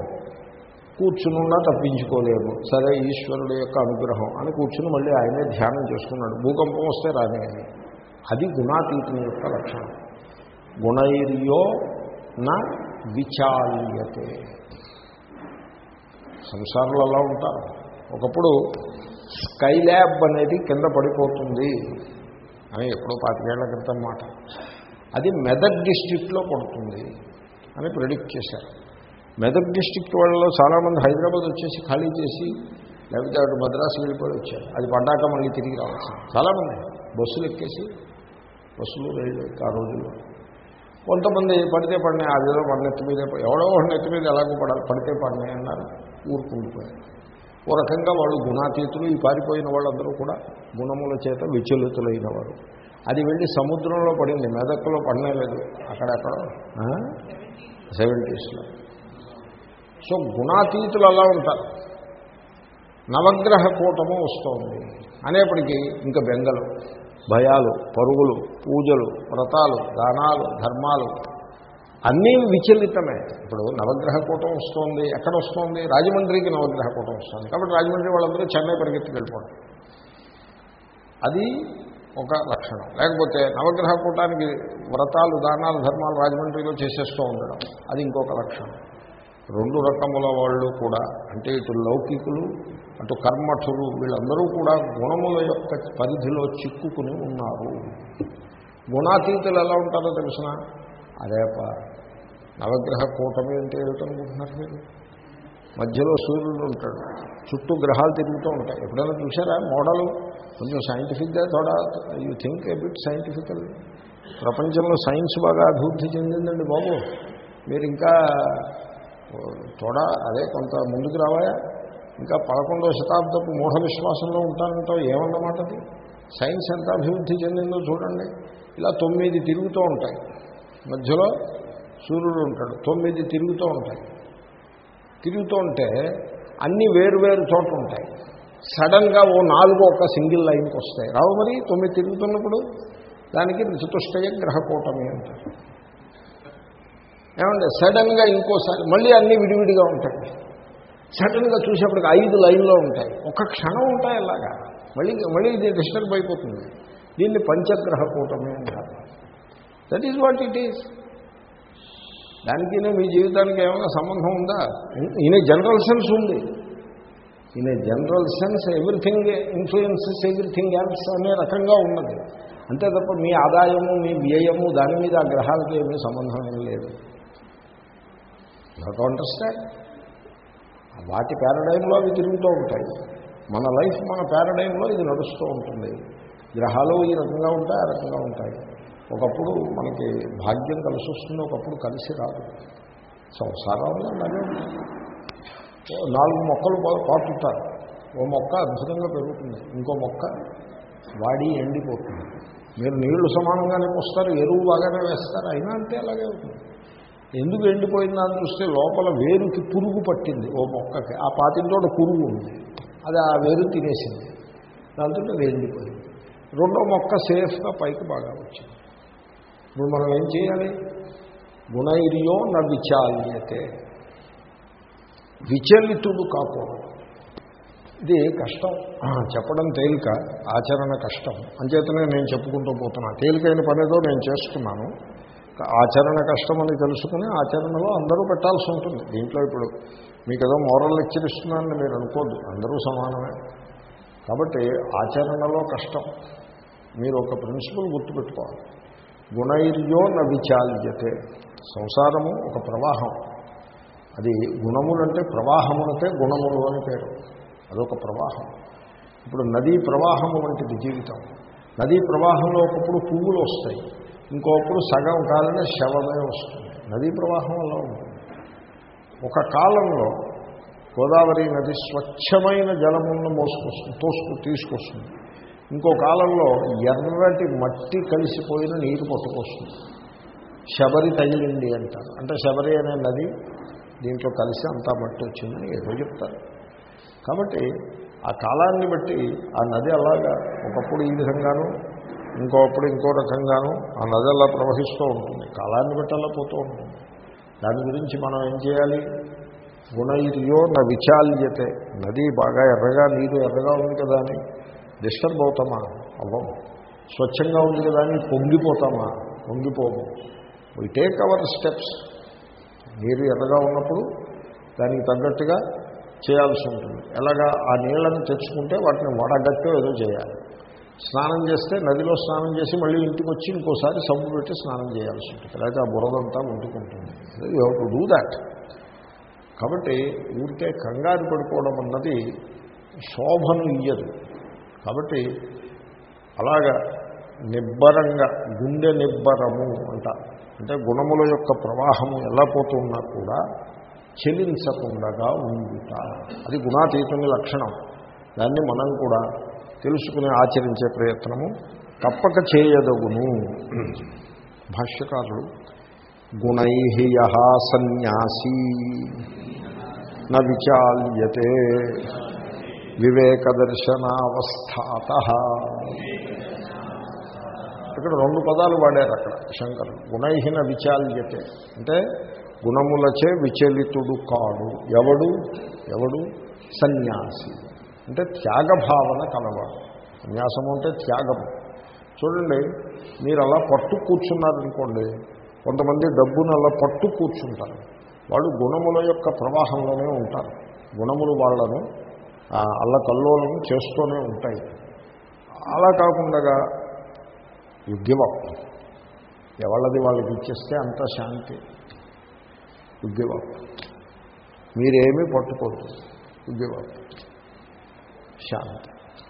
కూర్చునున్నా తప్పించుకోలేము. సరే ఈశ్వరుడు యొక్క అనుగ్రహం అని కూర్చుని మళ్ళీ ఆయనే ధ్యానం చేసుకున్నాడు భూకంపం వస్తే రానే అది గుణాతీతుని యొక్క లక్షణం. గుణైర్యో నా విచాల్యతే. సంసారంలో అలా ఉంటారు. ఒకప్పుడు స్కై ల్యాబ్ అనేది కింద పడిపోతుంది అని ఎప్పుడో పాతికేళ్ళ క్రితం మాట. అది మెదక్ డిస్టిక్లో పడుతుంది అని ప్రిడిక్ట్ చేశారు. మెదక్ డిస్టిక్ వాళ్ళలో చాలామంది హైదరాబాద్ వచ్చేసి ఖాళీ చేసి లేకపోతే అటు మద్రాసు వెళ్ళిపోయి వచ్చారు. అది పడ్డాక మళ్ళీ తిరిగి రావచ్చు చాలామంది బస్సులు ఎక్కేసి బస్సులు రైళ్ళు ఆ రోజుల్లో. కొంతమంది పడితే పడినాయి అదేదో మన నెత్తి మీద ఎవడో ఒక నెత్తి మీద ఎలాగో పడాలి పడితే పడినాయి అన్నారు. ఊరుకుండిపోయారు ఓ రకంగా వాళ్ళు గుణాతీతులు ఈ పారిపోయిన వాళ్ళందరూ కూడా గుణముల చేత విచలితులైన వారు అది వెళ్ళి సముద్రంలో పడింది మెదక్లో పడనే లేదు. అక్కడెక్కడ? సెవెంటీస్లో. సో గుణాతీతులు అలా ఉంటారు. నవగ్రహ కూటము వస్తోంది. అనేప్పటికీ ఇంకా బెంగలు భయాలు పరుగులు పూజలు వ్రతాలు దానాలు ధర్మాలు అన్నీ విచలితమే. ఇప్పుడు నవగ్రహ కూటం వస్తోంది. ఎక్కడ వస్తోంది? రాజమండ్రికి నవగ్రహ కూటం వస్తుంది. కాబట్టి రాజమండ్రి వాళ్ళందరూ చెన్నై పరిగెత్తుకు వెళ్ళిపోవడం. అది ఒక లక్షణం. లేకపోతే నవగ్రహ కూటానికి వ్రతాలు దానాలు ధర్మాలు రాజమండ్రిలో చేసేస్తూ ఉండడం అది ఇంకొక లక్షణం. రెండు రకముల వాళ్ళు కూడా అంటే ఇటు లౌకికులు అటు కర్మఠులు వీళ్ళందరూ కూడా గుణముల యొక్క పరిధిలో చిక్కుకుని ఉన్నారు. గుణాతీతులు ఎలా ఉంటారో తెలిసిన? అదేప. నవగ్రహ కూటమి అంటే ఏమిటనుకుంటున్నారు మీరు? మధ్యలో సూర్యుడు ఉంటాడు. చుట్టూ గ్రహాలు తిరుగుతూ ఉంటాయి. ఎప్పుడైనా చూసారా మోడలు. కొంచెం సైంటిఫిక్గా తోడా you think a bit scientifical ప్రపంచంలో సైన్స్ బాగా అభివృద్ధి చెందిందండి బాబు. మీరు ఇంకా తోడా అదే కొంత ముందుకు రావాయా ఇంకా పదకొండవ శతాబ్దపు మూఢ విశ్వాసంలో ఉంటానంటావు ఏమన్నమాటది? సైన్స్ ఎంత అభివృద్ధి చెందిందో చూడండి. ఇలా తొమ్మిది తిరుగుతూ ఉంటాయి. మధ్యలో సూర్యుడు ఉంటాడు. తొమ్మిది తిరుగుతూ ఉంటాయి. తిరుగుతూ ఉంటే అన్నీ వేరు వేరు చోట్ల ఉంటాయి సడన్గా ఓ నాలుగు ఒక సింగిల్ లైన్కి వస్తాయి రావు మరి తొమ్మిది తిరుగుతున్నప్పుడు దానికి చతుష్టయ గ్రహకూటమి అంటారు. ఏమంటే సడన్గా ఇంకోసారి మళ్ళీ అన్నీ విడివిడిగా ఉంటాయి. సడన్గా చూసేప్పటికి ఐదు లైన్లో ఉంటాయి. ఒక క్షణం ఉంటాయి అలాగా. మళ్ళీ మళ్ళీ ఇది డిస్టర్బ్ అయిపోతుంది. దీన్ని పంచగ్రహ కూటమి అంటారు. That is what it is దానికి మీ జీవితానికి ఏమైనా సంబంధం ఉందా? ఇన్ ఏ జనరల్ సెన్స్ ఉంది. In a general sense everything influences everything apps అనే రకంగా ఉన్నది. అంతే తప్ప మీ ఆదాయము మీ వ్యయము దాని మీద ఆ గ్రహాలకి ఏమీ సంబంధం ఏం లేదు. నాకు అండర్స్టాండ్ వాటి ప్యారడైంలో అవి తిరుగుతూ ఉంటాయి. మన లైఫ్ మన ప్యారడైంలో ఇది నడుస్తూ ఉంటుంది. గ్రహాలు ఈ రకంగా ఉంటాయి ఆ రకంగా ఉంటాయి. ఒకప్పుడు మనకి భాగ్యం కలిసి వస్తుంది ఒకప్పుడు కలిసి రాదు. సంసారంలో అలాగే నాలుగు మొక్కలు పాటుతారు ఓ మొక్క అద్భుతంగా పెరుగుతుంది. ఇంకో మొక్క వాడి ఎండిపోతుంది. మీరు నీళ్ళు సమానంగానే పోస్తారు ఎరువు బాగానే వేస్తారు అయినా అంతే అలాగే అవుతుంది ఎందుకు ఎండిపోయిందా అని చూస్తే లోపల వేరుకి పురుగు పట్టింది ఓ మొక్కకి. ఆ పాతింతో పురుగు ఉంది. అది ఆ వేరు తినేసింది. దాంతో అది ఎండిపోయింది. రెండో మొక్క సేఫ్గా పైకి బాగా వచ్చింది. ఇప్పుడు మనం ఏం చేయాలి? గుణైర్యో న విచాల్యతే. విచలితుడు కాకూడదు ఇది కష్టం. చెప్పడం తేలిక ఆచరణ కష్టం. అంచేతనే నేను చెప్పుకుంటూ పోతున్నా. తేలికైన పనేదో నేను చేస్తున్నాను. ఆచరణ కష్టం అని తెలుసుకుని ఆచరణలో అందరూ పెట్టాల్సి ఉంటుంది. దీంట్లో ఇప్పుడు మీకు ఏదో మోరల్ లెక్చర్ ఇస్తున్నానని మీరు అనుకోద్దు. అందరూ సమానమే. కాబట్టి ఆచరణలో కష్టం. మీరు ఒక ప్రిన్సిపల్ గుర్తుపెట్టుకోవాలి. గుణైర్యో న విచాల్యతే. సంసారము ఒక ప్రవాహం. అది గుణములంటే ప్రవాహమునంటే గుణములు అని పేరు. అదొక ప్రవాహం. ఇప్పుడు నదీ ప్రవాహము వంటిది జీవితం. నదీ ప్రవాహంలో ఒకప్పుడు పువ్వులు వస్తాయి. ఇంకొకప్పుడు సగం కాలనే శవమే వస్తుంది. నదీ ప్రవాహం ఉంటుంది. ఒక కాలంలో గోదావరి నది స్వచ్ఛమైన జలములను మోసుకొస్తుంది తోసుకు తీసుకొస్తుంది. ఇంకో కాలంలో ఎర్రటి మట్టి కలిసిపోయిన నీరు పట్టుకొస్తుంది. శబరి తగిలింది అంటారు. అంటే శబరి అనే నది దీంట్లో కలిసి అంతా మట్టి వచ్చిందని ఏదో చెప్తారు. కాబట్టి ఆ కాలాన్ని బట్టి ఆ నది అలాగా ఒకప్పుడు ఈ విధంగాను ఇంకొకప్పుడు ఇంకో రకంగాను ఆ నది అలా ప్రవహిస్తూ ఉంటుంది. కాలాన్ని బట్టి అలా పోతూ ఉంటుంది. దాని గురించి మనం ఏం చేయాలి? గుణైర్యో నా విచాల్యతే. నది బాగా ఎర్రగా నీరు ఎర్రగా ఉంది కదా అని డిస్టర్బ్ అవుతామా? అవ్వం. స్వచ్ఛంగా ఉంది కదా అని పొంగిపోతామా? పొంగిపోము. వీ టేక్ అవర్ స్టెప్స్ నీరు ఎర్రగా ఉన్నప్పుడు దానికి తగ్గట్టుగా చేయాల్సి ఉంటుంది. ఎలాగా? ఆ నీళ్ళని తెచ్చుకుంటే వాటిని వడగట్టో ఏదో చేయాలి. స్నానం చేస్తే నదిలో స్నానం చేసి మళ్ళీ ఇంటికి వచ్చి ఇంకోసారి సబ్బు పెట్టి స్నానం చేయాల్సి ఉంటుంది. లేకపోతే ఆ బురదంతా వండుకుంటుంది you have to do that కాబట్టి ఊరికే కంగారు పడిపోవడం అన్నది శోభను ఇయ్యదు. కాబట్టి అలాగా నిబ్బరంగా గుండె నిబ్బరము అంట. అంటే గుణముల యొక్క ప్రవాహము ఎలా పోతున్నా కూడా చెలించకుండగా ఉండుట. అది గుణాతీతుని లక్షణం. దాన్ని మనం కూడా తెలుసుకుని ఆచరించే ప్రయత్నము తప్పక చేయదగును. భాష్యకారులు గుణై యహ సన్యాసీ న విచాల్యతే. వివేకదర్శనావస్థాత. ఇక్కడ రెండు పదాలు వాడారు అక్కడ శంకర్. గుణహీన విచాల్యతే. అంటే గుణములచే విచలితుడు కాడు. ఎవడు? ఎవడు? సన్యాసి. అంటే త్యాగభావన కలవాడు. సన్యాసము అంటే త్యాగము. చూడండి మీరు అలా పట్టు కూర్చున్నారనుకోండి కొంతమంది డబ్బును అలా పట్టు కూర్చుంటారు. వాళ్ళు గుణముల యొక్క ప్రవాహంలోనే ఉంటారు. గుణములు వాళ్ళను అల్లకల్లోలను చేస్తూనే ఉంటాయి. అలా కాకుండా యుగ్గివప్ ఎవళ్ళది వాళ్ళకి ఇచ్చేస్తే అంత శాంతి. యుగ్గివప్ మీరేమీ పట్టుకోవద్దు. యుగ్గివప్ శాంతి.